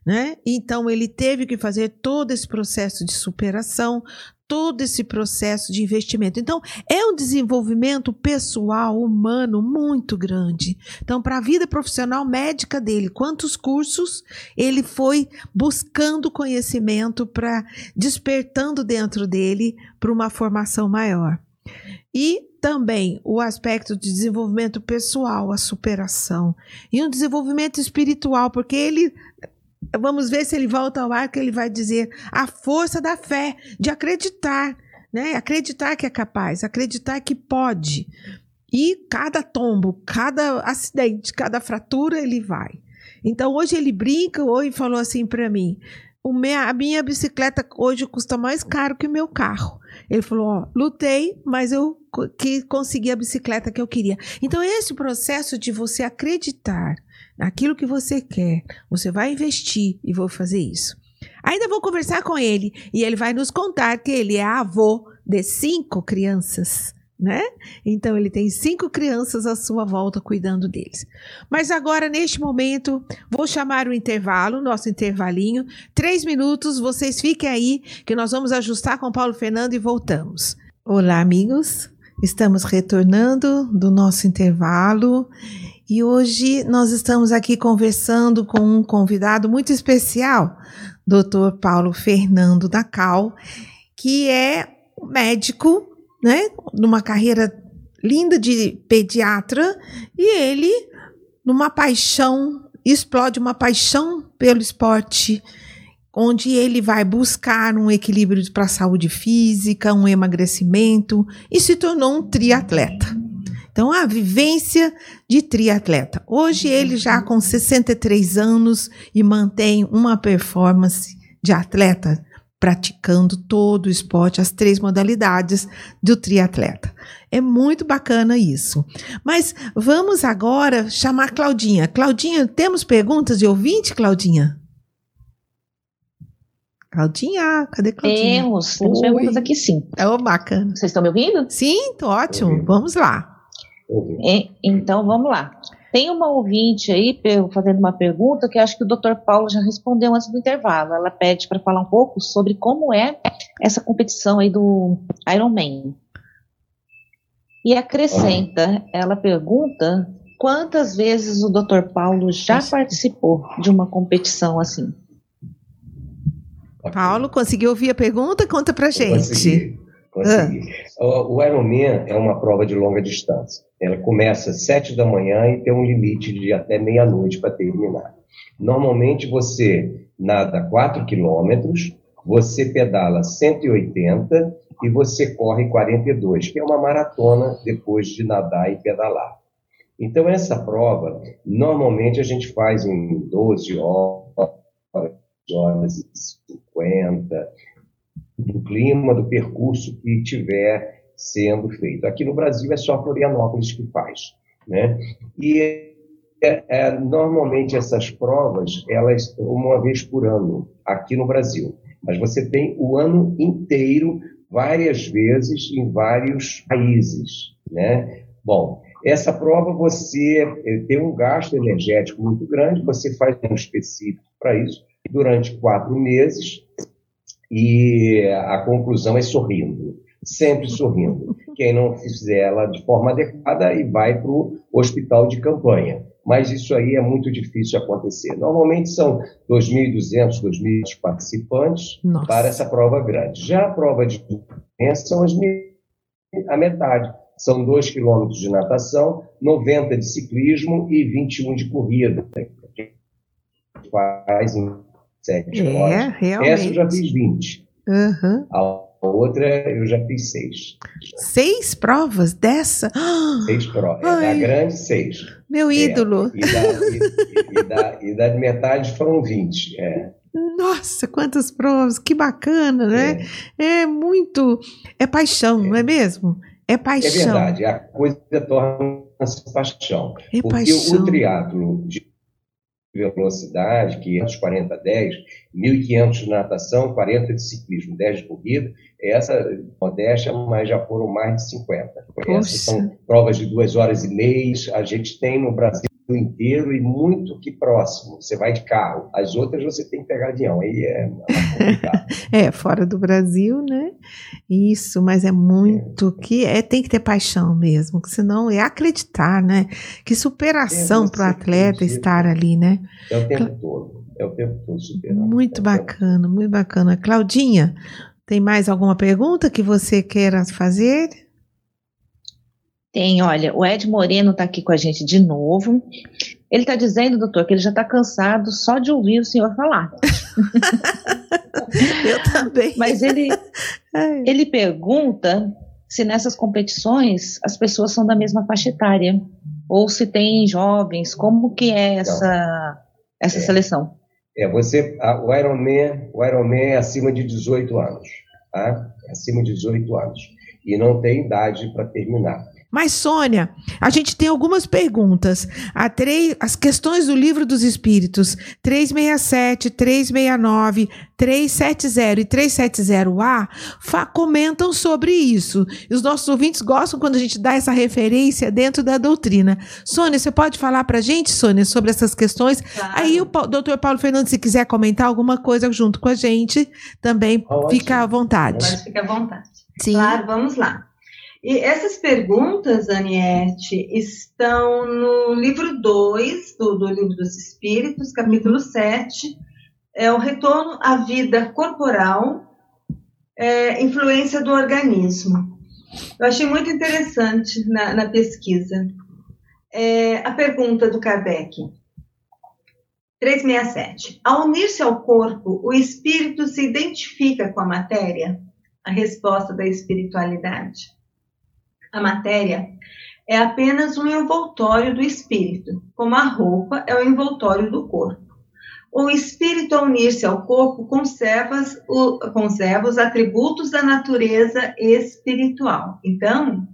Né? Então ele teve que fazer todo esse processo de superação, todo esse processo de investimento. Então é um desenvolvimento pessoal, humano muito grande. Então para a vida profissional médica dele, quantos cursos ele foi buscando conhecimento para despertando dentro dele para uma formação maior. E também o aspecto de desenvolvimento pessoal, a superação e um desenvolvimento espiritual, porque ele vamos ver se ele volta ao ar, que ele vai dizer a força da fé, de acreditar, né? Acreditar que é capaz, acreditar que pode. E cada tombo, cada acidente, cada fratura, ele vai. Então hoje ele brinca, hoje falou assim para mim: minha, a minha bicicleta hoje custa mais caro que o meu carro. Ele falou: ó, lutei, mas eu que consegui a bicicleta que eu queria. Então, esse processo de você acreditar naquilo que você quer, você vai investir e vou fazer isso. Ainda vou conversar com ele e ele vai nos contar que ele é avô de cinco crianças né? Então ele tem cinco crianças à sua volta cuidando deles. Mas agora, neste momento, vou chamar o intervalo, nosso intervalinho. Três minutos, vocês fiquem aí, que nós vamos ajustar com Paulo Fernando e voltamos. Olá, amigos. Estamos retornando do nosso intervalo e hoje nós estamos aqui conversando com um convidado muito especial, Dr. Paulo Fernando da Cal, que é médico né, numa carreira linda de pediatra, e ele, numa paixão, explode uma paixão pelo esporte, onde ele vai buscar um equilíbrio para a saúde física, um emagrecimento, e se tornou um triatleta. Então, a vivência de triatleta. Hoje, ele já com 63 anos e mantém uma performance de atleta praticando todo o esporte, as três modalidades do triatleta. É muito bacana isso. Mas vamos agora chamar Claudinha. Claudinha, temos perguntas de ouvinte, Claudinha? Claudinha, cadê Claudinha? Temos, temos Oi. perguntas aqui sim. Oh, bacana. Vocês estão me ouvindo? Sim, tô ótimo. Vamos lá. É, então, vamos lá. Tem uma ouvinte aí fazendo uma pergunta que acho que o Dr. Paulo já respondeu antes do intervalo. Ela pede para falar um pouco sobre como é essa competição aí do Ironman. E acrescenta, ela pergunta quantas vezes o Dr. Paulo já participou de uma competição assim. Paulo, conseguiu ouvir a pergunta? Conta pra gente. Consegui. consegui. Ah. O Ironman é uma prova de longa distância. Ela começa às sete da manhã e tem um limite de até meia-noite para terminar. Normalmente você nada 4 quilômetros, você pedala 180 e você corre 42, que é uma maratona depois de nadar e pedalar. Então, essa prova, normalmente a gente faz em 12 horas, horas e 50, do clima, do percurso que tiver sendo feito. Aqui no Brasil é só Florianópolis que faz, né? E é, é, normalmente essas provas elas uma vez por ano aqui no Brasil, mas você tem o ano inteiro várias vezes em vários países, né? Bom, essa prova você eh, tem um gasto energético muito grande, você faz um específico para isso durante quatro meses e a conclusão é sorrindo sempre sorrindo. Quem não fizer ela de forma adequada e vai para o hospital de campanha. Mas isso aí é muito difícil acontecer. Normalmente são 2.200, 2.000 participantes Nossa. para essa prova grande. Já a prova de doença são as a metade. São 2 quilômetros de natação, 90 de ciclismo e 21 de corrida. Faz em 7 é, horas. Realmente. Essa eu já fiz 20. Uhum. A outra eu já fiz seis. Seis provas dessa? Seis provas. É, da grande, seis. Meu é, ídolo. E, da, e, e, da, e da metade foram vinte. É. Nossa, quantas provas, que bacana, né? É, é muito. É paixão, não é mesmo? É paixão. É verdade, a coisa torna-se paixão. É porque paixão. o triatlo de velocidade, 540 10, 1.500 de natação, 40 de ciclismo, 10 de corrida. Essa modéstia, mas já foram mais de 50. Essas são provas de duas horas e meia. A gente tem no Brasil inteiro e muito que próximo. Você vai de carro. As outras você tem que pegar avião. Aí é É, fora do Brasil, né? Isso, mas é muito é. que é tem que ter paixão mesmo, que senão é acreditar, né? Que superação é, para o atleta estar ali, né? É o tempo todo. É o tempo todo superando. Muito é bacana, muito bacana. Claudinha, tem mais alguma pergunta que você queira fazer? Tem, olha, o Ed Moreno está aqui com a gente de novo. Ele está dizendo, doutor, que ele já está cansado só de ouvir o senhor falar. Eu também. Mas ele, ele pergunta se nessas competições as pessoas são da mesma faixa etária ou se tem jovens, como que é essa, essa é. seleção? É, você, a, o Ironman, o Ironman é acima de 18 anos, tá? É acima de 18 anos e não tem idade para terminar. Mas, Sônia, a gente tem algumas perguntas. A três, as questões do Livro dos Espíritos, 367, 369, 370 e 370A, comentam sobre isso. E os nossos ouvintes gostam quando a gente dá essa referência dentro da doutrina. Sônia, você pode falar para a gente, Sônia, sobre essas questões? Claro. Aí o doutor Paulo Fernandes, se quiser comentar alguma coisa junto com a gente, também Ótimo. fica à vontade. Pode ficar à vontade. Sim. Claro, vamos lá. E essas perguntas, Aniette, estão no livro 2 do, do Livro dos Espíritos, capítulo 7, é o retorno à vida corporal, é, influência do organismo. Eu achei muito interessante na, na pesquisa. É, a pergunta do Kardec. 367. Ao unir-se ao corpo, o espírito se identifica com a matéria? A resposta da espiritualidade. A matéria é apenas um envoltório do espírito, como a roupa é o envoltório do corpo. O espírito, ao unir-se ao corpo, conserva, o, conserva os atributos da natureza espiritual. Então,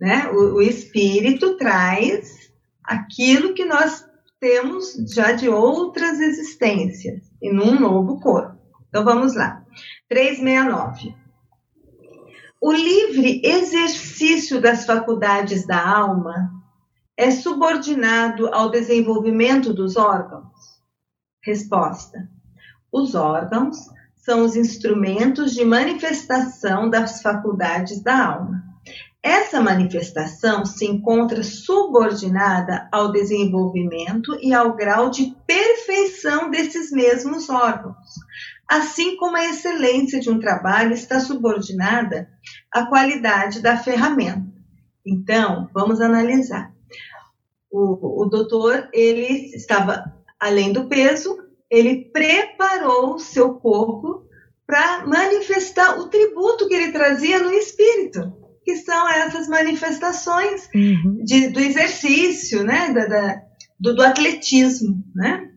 né, o, o espírito traz aquilo que nós temos já de outras existências e num novo corpo. Então vamos lá. 369. O livre exercício das faculdades da alma é subordinado ao desenvolvimento dos órgãos? Resposta: Os órgãos são os instrumentos de manifestação das faculdades da alma. Essa manifestação se encontra subordinada ao desenvolvimento e ao grau de perfeição desses mesmos órgãos, assim como a excelência de um trabalho está subordinada à qualidade da ferramenta. Então, vamos analisar. O, o doutor, ele estava além do peso, ele preparou o seu corpo para manifestar o tributo que ele trazia no espírito, que são essas manifestações uhum. de, do exercício, né, da, da do, do atletismo, né?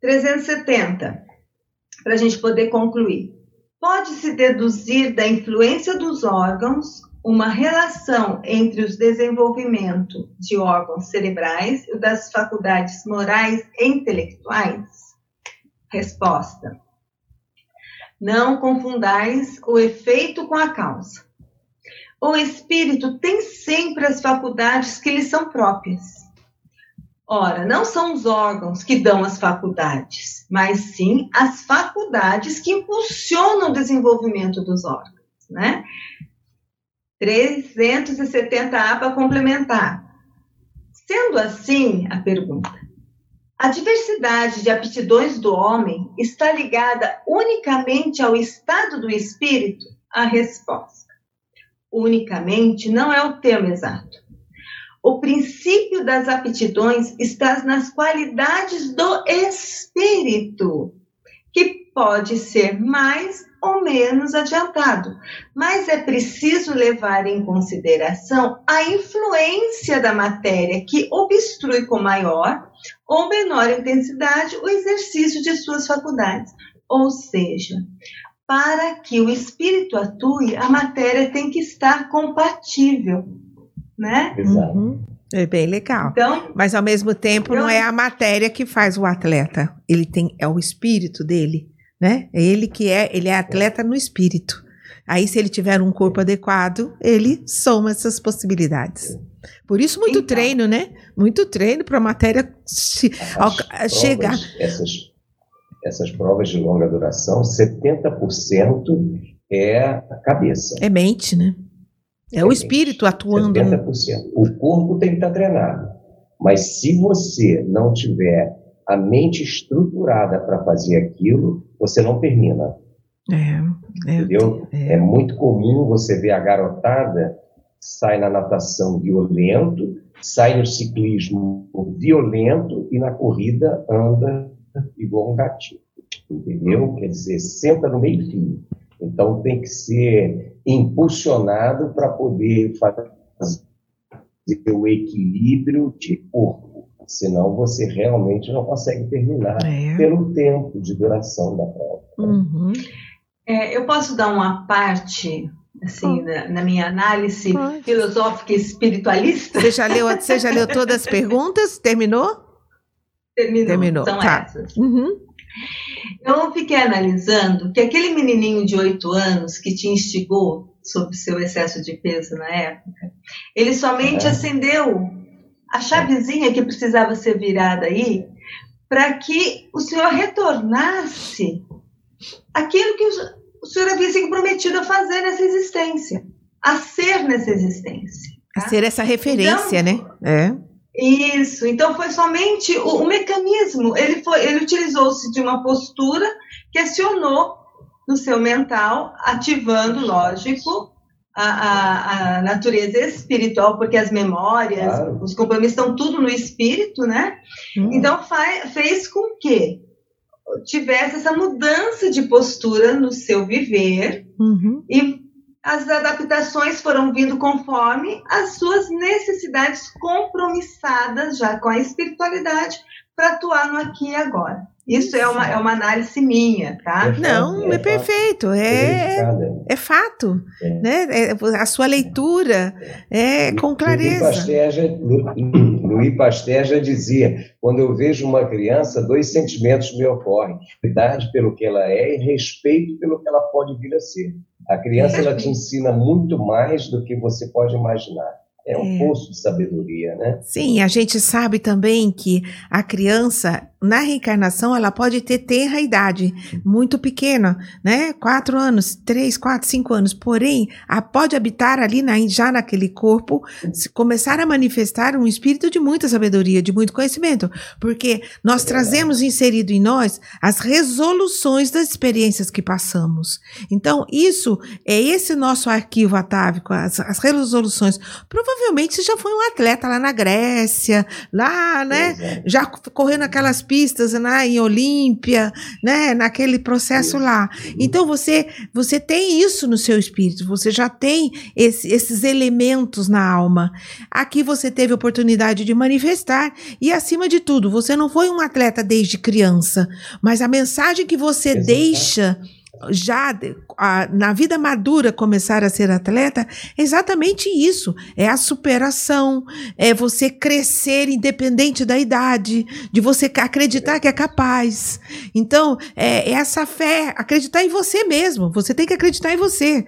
370 para a gente poder concluir. Pode-se deduzir da influência dos órgãos uma relação entre o desenvolvimento de órgãos cerebrais e das faculdades morais e intelectuais? Resposta: Não confundais o efeito com a causa. O espírito tem sempre as faculdades que lhe são próprias Ora, não são os órgãos que dão as faculdades, mas sim as faculdades que impulsionam o desenvolvimento dos órgãos, né? 370A para complementar. Sendo assim, a pergunta: a diversidade de aptidões do homem está ligada unicamente ao estado do espírito? A resposta: unicamente não é o termo exato o princípio das aptidões está nas qualidades do espírito, que pode ser mais ou menos adiantado, mas é preciso levar em consideração a influência da matéria que obstrui com maior ou menor intensidade o exercício de suas faculdades. Ou seja, para que o espírito atue, a matéria tem que estar compatível né? Exato. Uhum. É bem legal. Então, Mas ao mesmo tempo não é a matéria que faz o atleta. Ele tem é o espírito dele, né? É ele que é, ele é atleta no espírito. Aí se ele tiver um corpo adequado, ele soma essas possibilidades. Por isso muito então, treino, né? Muito treino para a matéria se, ao, provas, chegar. Essas, essas provas de longa duração, 70% é a cabeça. É mente, né? É o espírito atuando. 70%. O corpo tem que estar treinado. Mas se você não tiver a mente estruturada para fazer aquilo, você não termina. É, é, entendeu? É. é. muito comum você ver a garotada sai na natação violento, sai no ciclismo violento e na corrida anda igual um gatinho. Entendeu? Quer dizer, senta no meio fio. Então tem que ser impulsionado para poder fazer o equilíbrio de corpo. Senão você realmente não consegue terminar é. pelo tempo de duração da prova. Uhum. É, eu posso dar uma parte assim, na, na, minha análise Pode. filosófica e espiritualista. Você já, leu, você já leu todas as perguntas? Terminou? Terminou. Terminou. São tá. essas. Uhum. Eu fiquei analisando que aquele menininho de oito anos que te instigou sobre seu excesso de peso na época, ele somente é. acendeu a chavezinha que precisava ser virada aí para que o senhor retornasse aquilo que o senhor havia se comprometido a fazer nessa existência, a ser nessa existência. Tá? A ser essa referência, então, né? É. Isso. Então foi somente o, o mecanismo. Ele foi, ele utilizou-se de uma postura que acionou no seu mental, ativando, lógico, a, a, a natureza espiritual, porque as memórias, claro. os compromissos estão tudo no espírito, né? Hum. Então faz, fez com que tivesse essa mudança de postura no seu viver uhum. e as adaptações foram vindo conforme as suas necessidades compromissadas já com a espiritualidade para atuar no aqui e agora. Isso é uma, é uma análise minha, tá? É Não, é, é perfeito, é, é, é fato. É. Né? É, a sua leitura é com clareza. Louis Pasteur, já, Louis Pasteur já dizia: quando eu vejo uma criança, dois sentimentos me ocorrem: idade pelo que ela é e respeito pelo que ela pode vir a ser. A criança ela te ensina muito mais do que você pode imaginar. É um é. poço de sabedoria, né? Sim, a gente sabe também que a criança na reencarnação ela pode ter tenra idade, muito pequena, né? Quatro anos, três, quatro, cinco anos. Porém, a, pode habitar ali na, já naquele corpo, se começar a manifestar um espírito de muita sabedoria, de muito conhecimento, porque nós é trazemos inserido em nós as resoluções das experiências que passamos. Então, isso é esse nosso arquivo atávico, as, as resoluções. Provavelmente você já foi um atleta lá na Grécia, lá, né? Já correndo aquelas pistas né, em Olímpia, né, naquele processo lá. Então você você tem isso no seu espírito, você já tem esse, esses elementos na alma. Aqui você teve oportunidade de manifestar e acima de tudo, você não foi um atleta desde criança, mas a mensagem que você Exato. deixa já a, na vida madura começar a ser atleta, é exatamente isso. É a superação, é você crescer independente da idade, de você acreditar que é capaz. Então, é, é essa fé, acreditar em você mesmo. Você tem que acreditar em você.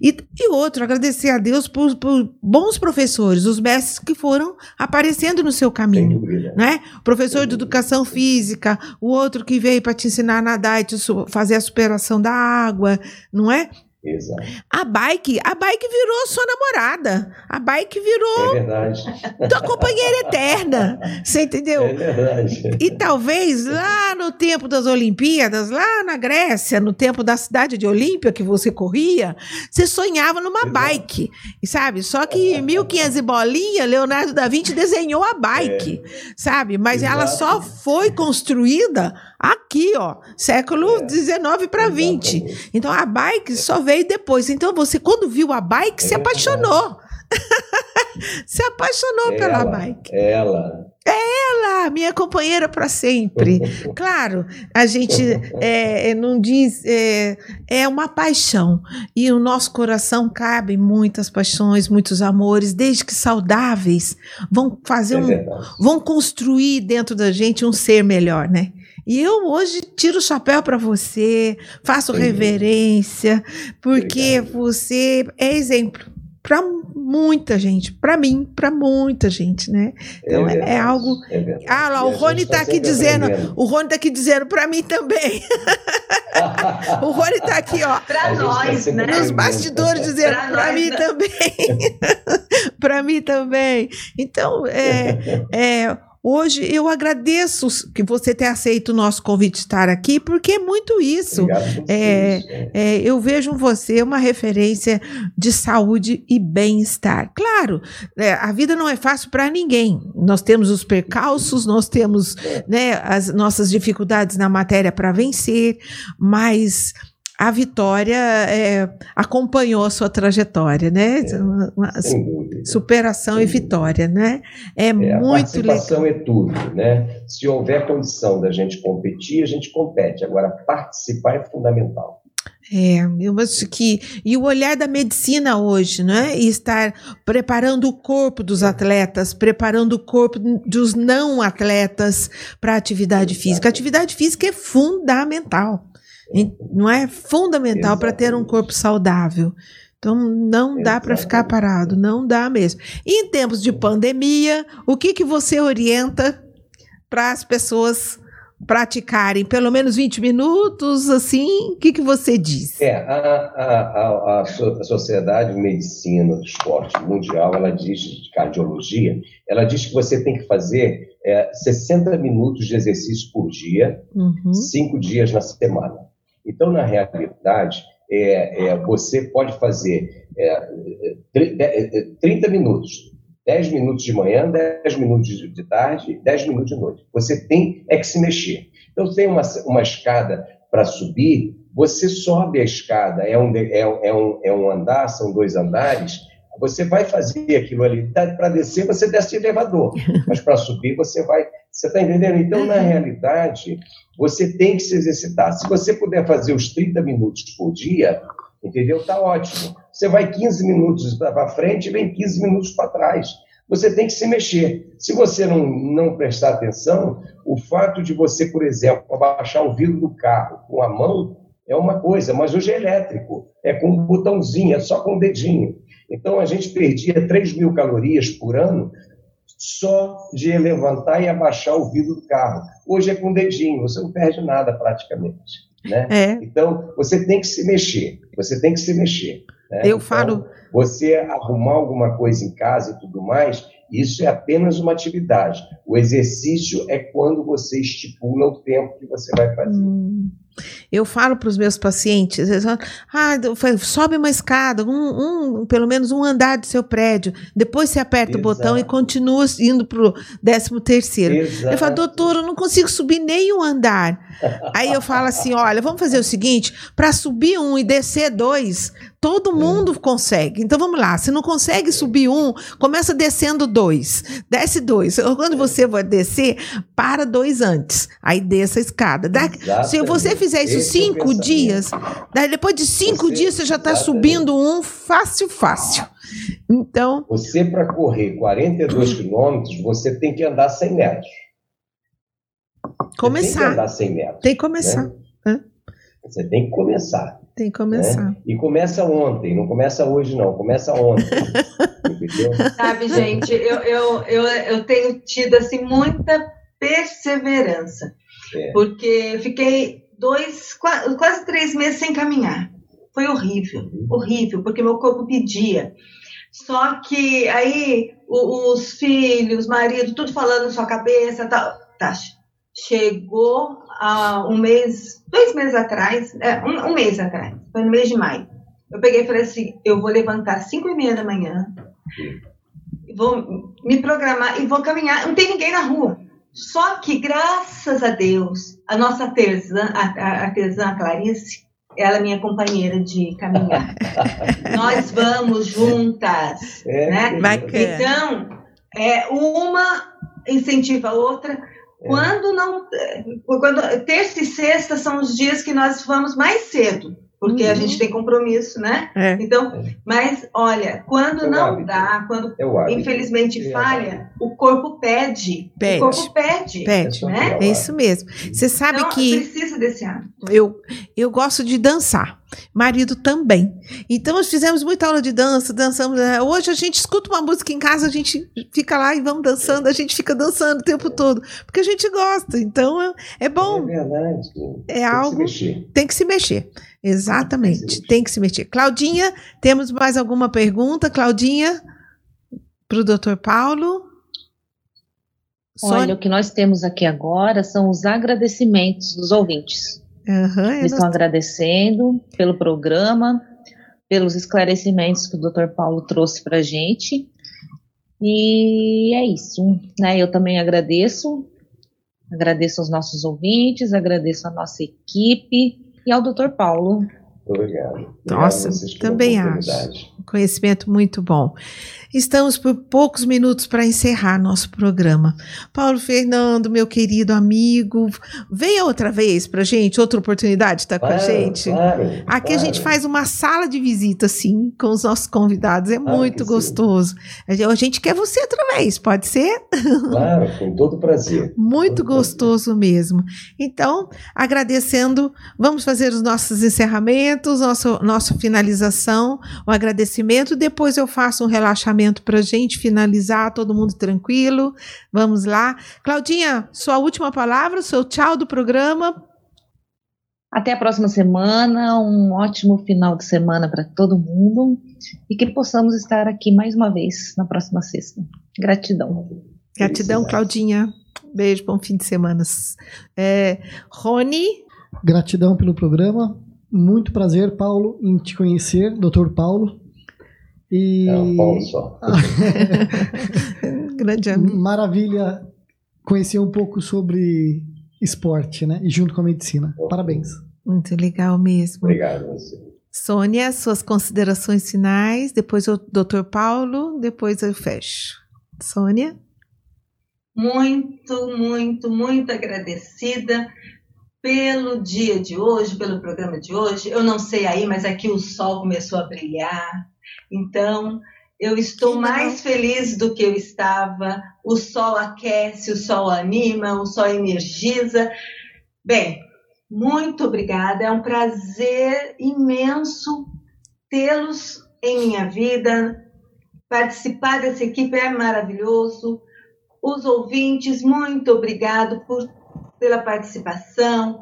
E, e outro, agradecer a Deus por, por bons professores, os mestres que foram aparecendo no seu caminho. Né? O professor de educação física, o outro que veio para te ensinar a nadar e te fazer a superação da água, não é? Exato. A bike, a bike virou sua namorada. A bike virou é verdade. tua companheira eterna. Você entendeu? É verdade. E talvez lá no tempo das Olimpíadas, lá na Grécia, no tempo da cidade de Olímpia que você corria, você sonhava numa Exato. bike, sabe? Só que em 1500 e bolinha, Leonardo da Vinci desenhou a bike, é. sabe? Mas Exato. ela só foi construída aqui, ó, século XIX para 20. Então a bike só veio depois. Então você, quando viu a bike, se apaixonou. se apaixonou ela, pela bike. Ela. É ela, minha companheira para sempre. claro, a gente é, é, não diz. É, é uma paixão. E o nosso coração cabe muitas paixões, muitos amores, desde que saudáveis, vão fazer é um. vão construir dentro da gente um ser melhor, né? E eu hoje tiro o chapéu para você, faço Sim. reverência, porque Obrigado. você é exemplo para muita gente, para mim, para muita gente, né? Então é, é algo. É ah, lá, o Rony está tá aqui dizendo, o Rony está aqui dizendo para mim também. o Rony está aqui, ó. Para nós, tá né? Nos bastidores dizendo para mim também. para mim também. Então, é, é Hoje eu agradeço que você ter aceito o nosso convite de estar aqui, porque é muito isso. É, é, eu vejo você uma referência de saúde e bem-estar. Claro, é, a vida não é fácil para ninguém. Nós temos os percalços, nós temos né, as nossas dificuldades na matéria para vencer, mas a Vitória é, acompanhou a sua trajetória, né? É, uma, uma superação e vitória, né? É, é muito legal. A participação legal. é tudo, né? Se houver condição da gente competir, a gente compete. Agora, participar é fundamental. É, eu acho que. E o olhar da medicina hoje, né? E estar preparando o corpo dos atletas, preparando o corpo dos não atletas para a atividade física. A atividade física é fundamental. Não é fundamental para ter um corpo saudável. Então não dá para ficar parado, não dá mesmo. E em tempos de pandemia, o que que você orienta para as pessoas praticarem pelo menos 20 minutos, assim, o que, que você diz? É, a, a, a, a, Sociedade de Medicina do Esporte Mundial, ela diz, de cardiologia, ela diz que você tem que fazer é, 60 minutos de exercício por dia, uhum. cinco dias na semana. Então, na realidade, é, é, você pode fazer é, 30 minutos, 10 minutos de manhã, 10 minutos de tarde, 10 minutos de noite. Você tem é que se mexer. Então, tem uma, uma escada para subir, você sobe a escada, é um, é, é, um, é um andar, são dois andares, você vai fazer aquilo ali. Para descer, você desce de elevador, mas para subir, você vai. Você está entendendo? Então, na realidade, você tem que se exercitar. Se você puder fazer os 30 minutos por dia, entendeu? Está ótimo. Você vai 15 minutos para frente e vem 15 minutos para trás. Você tem que se mexer. Se você não, não prestar atenção, o fato de você, por exemplo, abaixar o vidro do carro com a mão é uma coisa, mas hoje é elétrico, é com um botãozinho, é só com o um dedinho. Então a gente perdia 3 mil calorias por ano só de levantar e abaixar o vidro do carro. Hoje é com o dedinho, você não perde nada praticamente. Né? É. Então, você tem que se mexer, você tem que se mexer. Né? Eu então, falo. Você arrumar alguma coisa em casa e tudo mais, isso é apenas uma atividade. O exercício é quando você estipula o tempo que você vai fazer. Hum. Eu falo para os meus pacientes, ah, sobe uma escada, um, um, pelo menos um andar do seu prédio, depois você aperta Exato. o botão e continua indo para o décimo terceiro. Exato. Eu falo, doutor, eu não consigo subir nem um andar. Aí eu falo assim, olha, vamos fazer o seguinte, para subir um e descer dois, todo mundo consegue. Então vamos lá, se não consegue subir um, começa descendo dois, desce dois. Quando você vai descer, para dois antes, aí desça a escada. se você fizer isso Esse é cinco é dias, daí depois de cinco você, dias você já está subindo um fácil, fácil. Então. Você, para correr 42 quilômetros, você tem que andar 100 metros. Começar. tem que andar 100 metros. Tem que começar. Né? Você tem que começar. Tem que começar. Né? E começa ontem, não começa hoje, não, começa ontem. Sabe, gente, eu, eu, eu, eu tenho tido assim, muita perseverança. É. Porque eu fiquei dois, quase, três meses sem caminhar. Foi horrível, horrível, porque meu corpo pedia. Só que aí os filhos, marido, tudo falando na sua cabeça, tal. Tá, chegou a um mês, dois meses atrás, é, um, um, mês atrás, foi no mês de maio. Eu peguei e falei assim: eu vou levantar às cinco e meia da manhã, vou me programar e vou caminhar. Não tem ninguém na rua. Só que, graças a Deus, a nossa artesã, a, artesã Clarice, ela é minha companheira de caminhar. Nós vamos juntas. É, né? Então, é, uma incentiva a outra. É. Quando não. Quando, terça e sexta são os dias que nós vamos mais cedo porque uhum. a gente tem compromisso, né? É. Então, mas olha, quando é não hábito. dá, quando é infelizmente é falha, o corpo pede. pede. O corpo pede. Pede, né? É isso mesmo. Você sabe então, que precisa desse hábito. Eu eu gosto de dançar. Marido também. Então nós fizemos muita aula de dança, dançamos. Né? Hoje a gente escuta uma música em casa, a gente fica lá e vamos dançando, a gente fica dançando o tempo todo, porque a gente gosta. Então é, é bom. É verdade. É tem algo. Que tem que se mexer. Exatamente, tem que se mexer. Claudinha, temos mais alguma pergunta? Claudinha, para o doutor Paulo? Olha, o que nós temos aqui agora são os agradecimentos dos ouvintes. Uhum, Eles estão agradecendo pelo programa, pelos esclarecimentos que o Dr. Paulo trouxe para a gente. E é isso, né? Eu também agradeço, agradeço aos nossos ouvintes, agradeço a nossa equipe e ao Dr. Paulo. Obrigado. Nossa, também acho. Conhecimento muito bom. Estamos por poucos minutos para encerrar nosso programa. Paulo Fernando, meu querido amigo, venha outra vez para gente, outra oportunidade de estar claro, com a gente. Claro, Aqui claro. a gente faz uma sala de visita, assim, com os nossos convidados. É muito gostoso. Sim. A gente quer você outra vez, pode ser? Claro, com todo prazer. Muito todo gostoso prazer. mesmo. Então, agradecendo, vamos fazer os nossos encerramentos, nosso, nossa finalização, o agradecimento. Depois eu faço um relaxamento para a gente finalizar, todo mundo tranquilo. Vamos lá. Claudinha, sua última palavra, seu tchau do programa. Até a próxima semana, um ótimo final de semana para todo mundo e que possamos estar aqui mais uma vez na próxima sexta. Gratidão. Gratidão, Claudinha. Beijo, bom fim de semana. É, Rony. Gratidão pelo programa. Muito prazer, Paulo, em te conhecer, doutor Paulo. E... É um Paulo só. Grande amigo. Maravilha conhecer um pouco sobre esporte, né? E junto com a medicina. Parabéns. Muito legal mesmo. Obrigado você. Sônia, suas considerações finais, depois o Dr. Paulo, depois eu fecho. Sônia? Muito, muito, muito agradecida pelo dia de hoje, pelo programa de hoje. Eu não sei aí, mas aqui o sol começou a brilhar. Então, eu estou mais feliz do que eu estava. O sol aquece, o sol anima, o sol energiza. Bem, muito obrigada. É um prazer imenso tê-los em minha vida. Participar dessa equipe é maravilhoso. Os ouvintes, muito obrigado por, pela participação,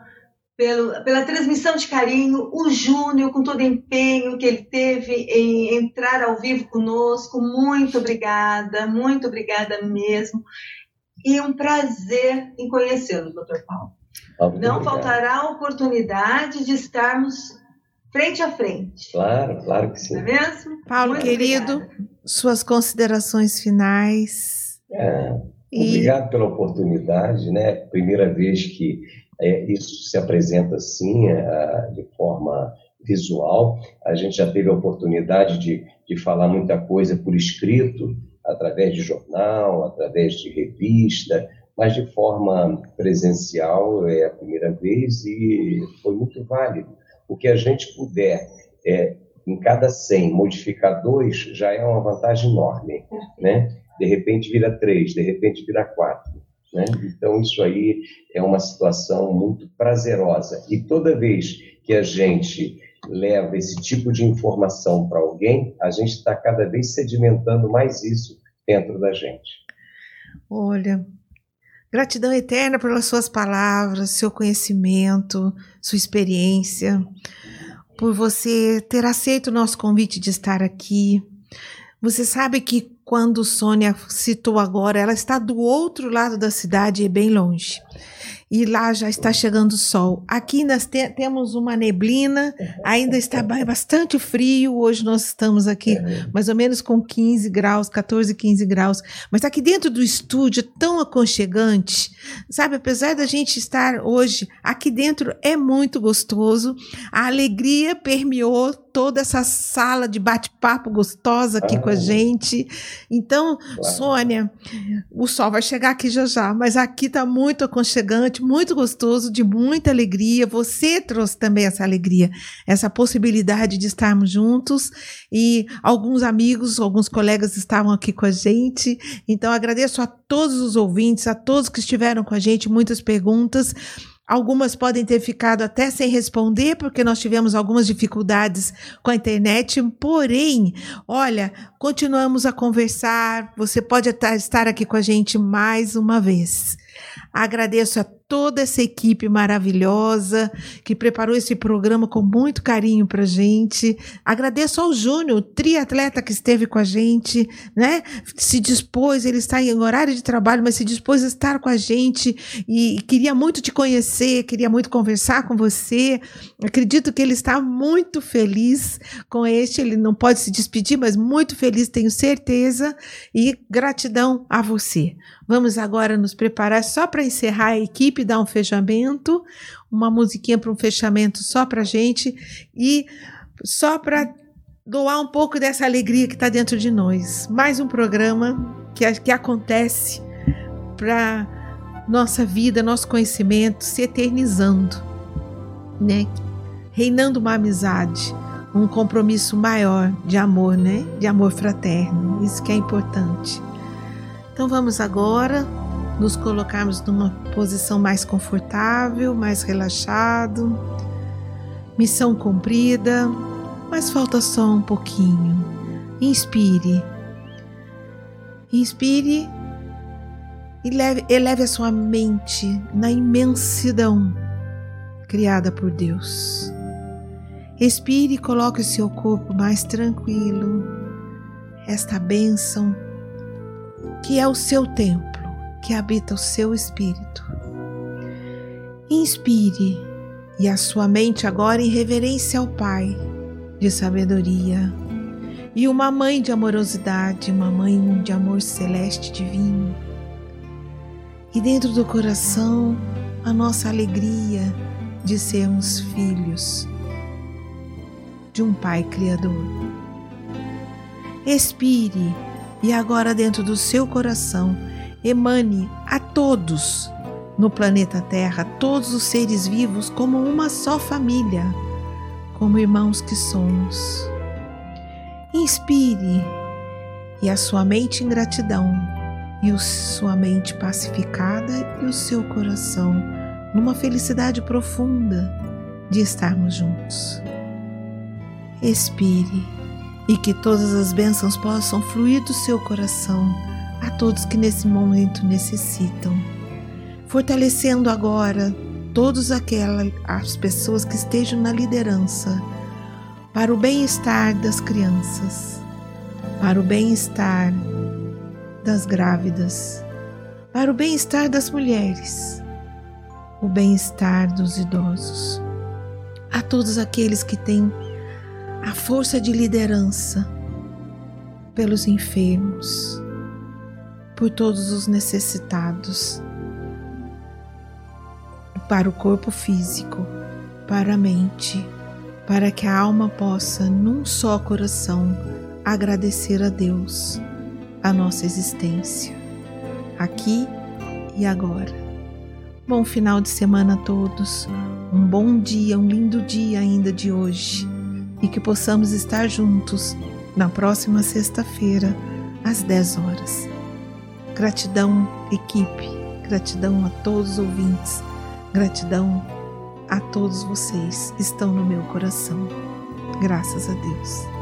pelo, pela transmissão de carinho, o Júnior, com todo o empenho que ele teve em entrar ao vivo conosco, muito obrigada, muito obrigada mesmo. E um prazer em conhecê-lo, doutor Paulo. Muito Não obrigado. faltará a oportunidade de estarmos frente a frente. Claro, claro que sim. Não é mesmo? Paulo, Muito querido, obrigada. suas considerações finais. É, E- obrigado pela oportunidade, né? Primeira vez que é, isso se apresenta assim, é, de forma visual. A gente já teve a oportunidade de, de falar muita coisa por escrito, através de jornal, através de revista, mas de forma presencial é a primeira vez e foi muito válido. O que a gente puder, é, em cada 100, modificar dois, já é uma vantagem enorme, né? De repente vira três, de repente vira quatro. Né? Então, isso aí é uma situação muito prazerosa. E toda vez que a gente leva esse tipo de informação para alguém, a gente está cada vez sedimentando mais isso dentro da gente. Olha, gratidão eterna pelas suas palavras, seu conhecimento, sua experiência, por você ter aceito o nosso convite de estar aqui. Você sabe que quando Sônia citou agora, ela está do outro lado da cidade, é bem longe. E lá já está chegando o sol. Aqui nós te temos uma neblina, ainda está ba- bastante frio. Hoje nós estamos aqui mais ou menos com 15 graus, 14, 15 graus. Mas aqui dentro do estúdio é tão aconchegante, sabe? Apesar da gente estar hoje aqui dentro, é muito gostoso. A alegria permeou toda essa sala de bate-papo gostosa aqui com a Ah. gente. Então, Claro. Sônia, o sol vai chegar aqui já já, mas aqui está muito aconchegante, muito gostoso, de muita alegria. Você trouxe também essa alegria, essa possibilidade de estarmos juntos e alguns amigos, alguns colegas estavam aqui com a gente. Então agradeço a todos os ouvintes, a todos que estiveram com a gente, muitas perguntas. Algumas podem ter ficado até sem responder, porque nós tivemos algumas dificuldades com a internet. Porém, olha, continuamos a conversar. Você pode estar aqui com a gente mais uma vez. Agradeço a toda essa equipe maravilhosa que preparou esse programa com muito carinho para gente. Agradeço ao Júnior, triatleta que esteve com a gente, né? Se dispôs, ele está em horário de trabalho, mas se dispôs a estar com a gente e queria muito te conhecer, queria muito conversar com você. Acredito que ele está muito feliz com este, ele não pode se despedir, mas muito feliz, tenho certeza, e gratidão a você. Vamos agora nos preparar só para encerrar a equipe, dar um fechamento, uma musiquinha para um fechamento só para gente e só para doar um pouco dessa alegria que está dentro de nós. Mais um programa que, que acontece para nossa vida, nosso conhecimento se eternizando, né? Reinando uma amizade, um compromisso maior de amor, né? De amor fraterno. Isso que é importante. Então vamos agora nos colocarmos numa posição mais confortável, mais relaxado. Missão cumprida, mas falta só um pouquinho. Inspire. Inspire e leve, eleve a sua mente na imensidão criada por Deus. Expire e coloque o seu corpo mais tranquilo. Esta bênção que é o seu templo, que habita o seu espírito. Inspire e a sua mente agora em reverência ao Pai de sabedoria e uma mãe de amorosidade, uma mãe de amor celeste divino. E dentro do coração, a nossa alegria de sermos filhos de um Pai Criador. Expire e agora dentro do seu coração emane a todos no planeta Terra, todos os seres vivos, como uma só família, como irmãos que somos. Inspire e a sua mente em gratidão, e a sua mente pacificada e o seu coração numa felicidade profunda de estarmos juntos. Expire e que todas as bênçãos possam fluir do seu coração a todos que nesse momento necessitam, fortalecendo agora todas as pessoas que estejam na liderança para o bem-estar das crianças, para o bem-estar das grávidas, para o bem-estar das mulheres, o bem-estar dos idosos, a todos aqueles que têm a força de liderança pelos enfermos, por todos os necessitados, para o corpo físico, para a mente, para que a alma possa, num só coração, agradecer a Deus a nossa existência, aqui e agora. Bom final de semana a todos, um bom dia, um lindo dia ainda de hoje e que possamos estar juntos na próxima sexta-feira, às 10 horas. Gratidão, equipe, gratidão a todos os ouvintes, gratidão a todos vocês, estão no meu coração. Graças a Deus.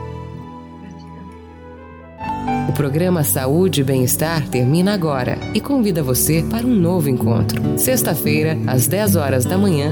O programa Saúde e Bem-Estar termina agora e convida você para um novo encontro. Sexta-feira, às 10 horas da manhã,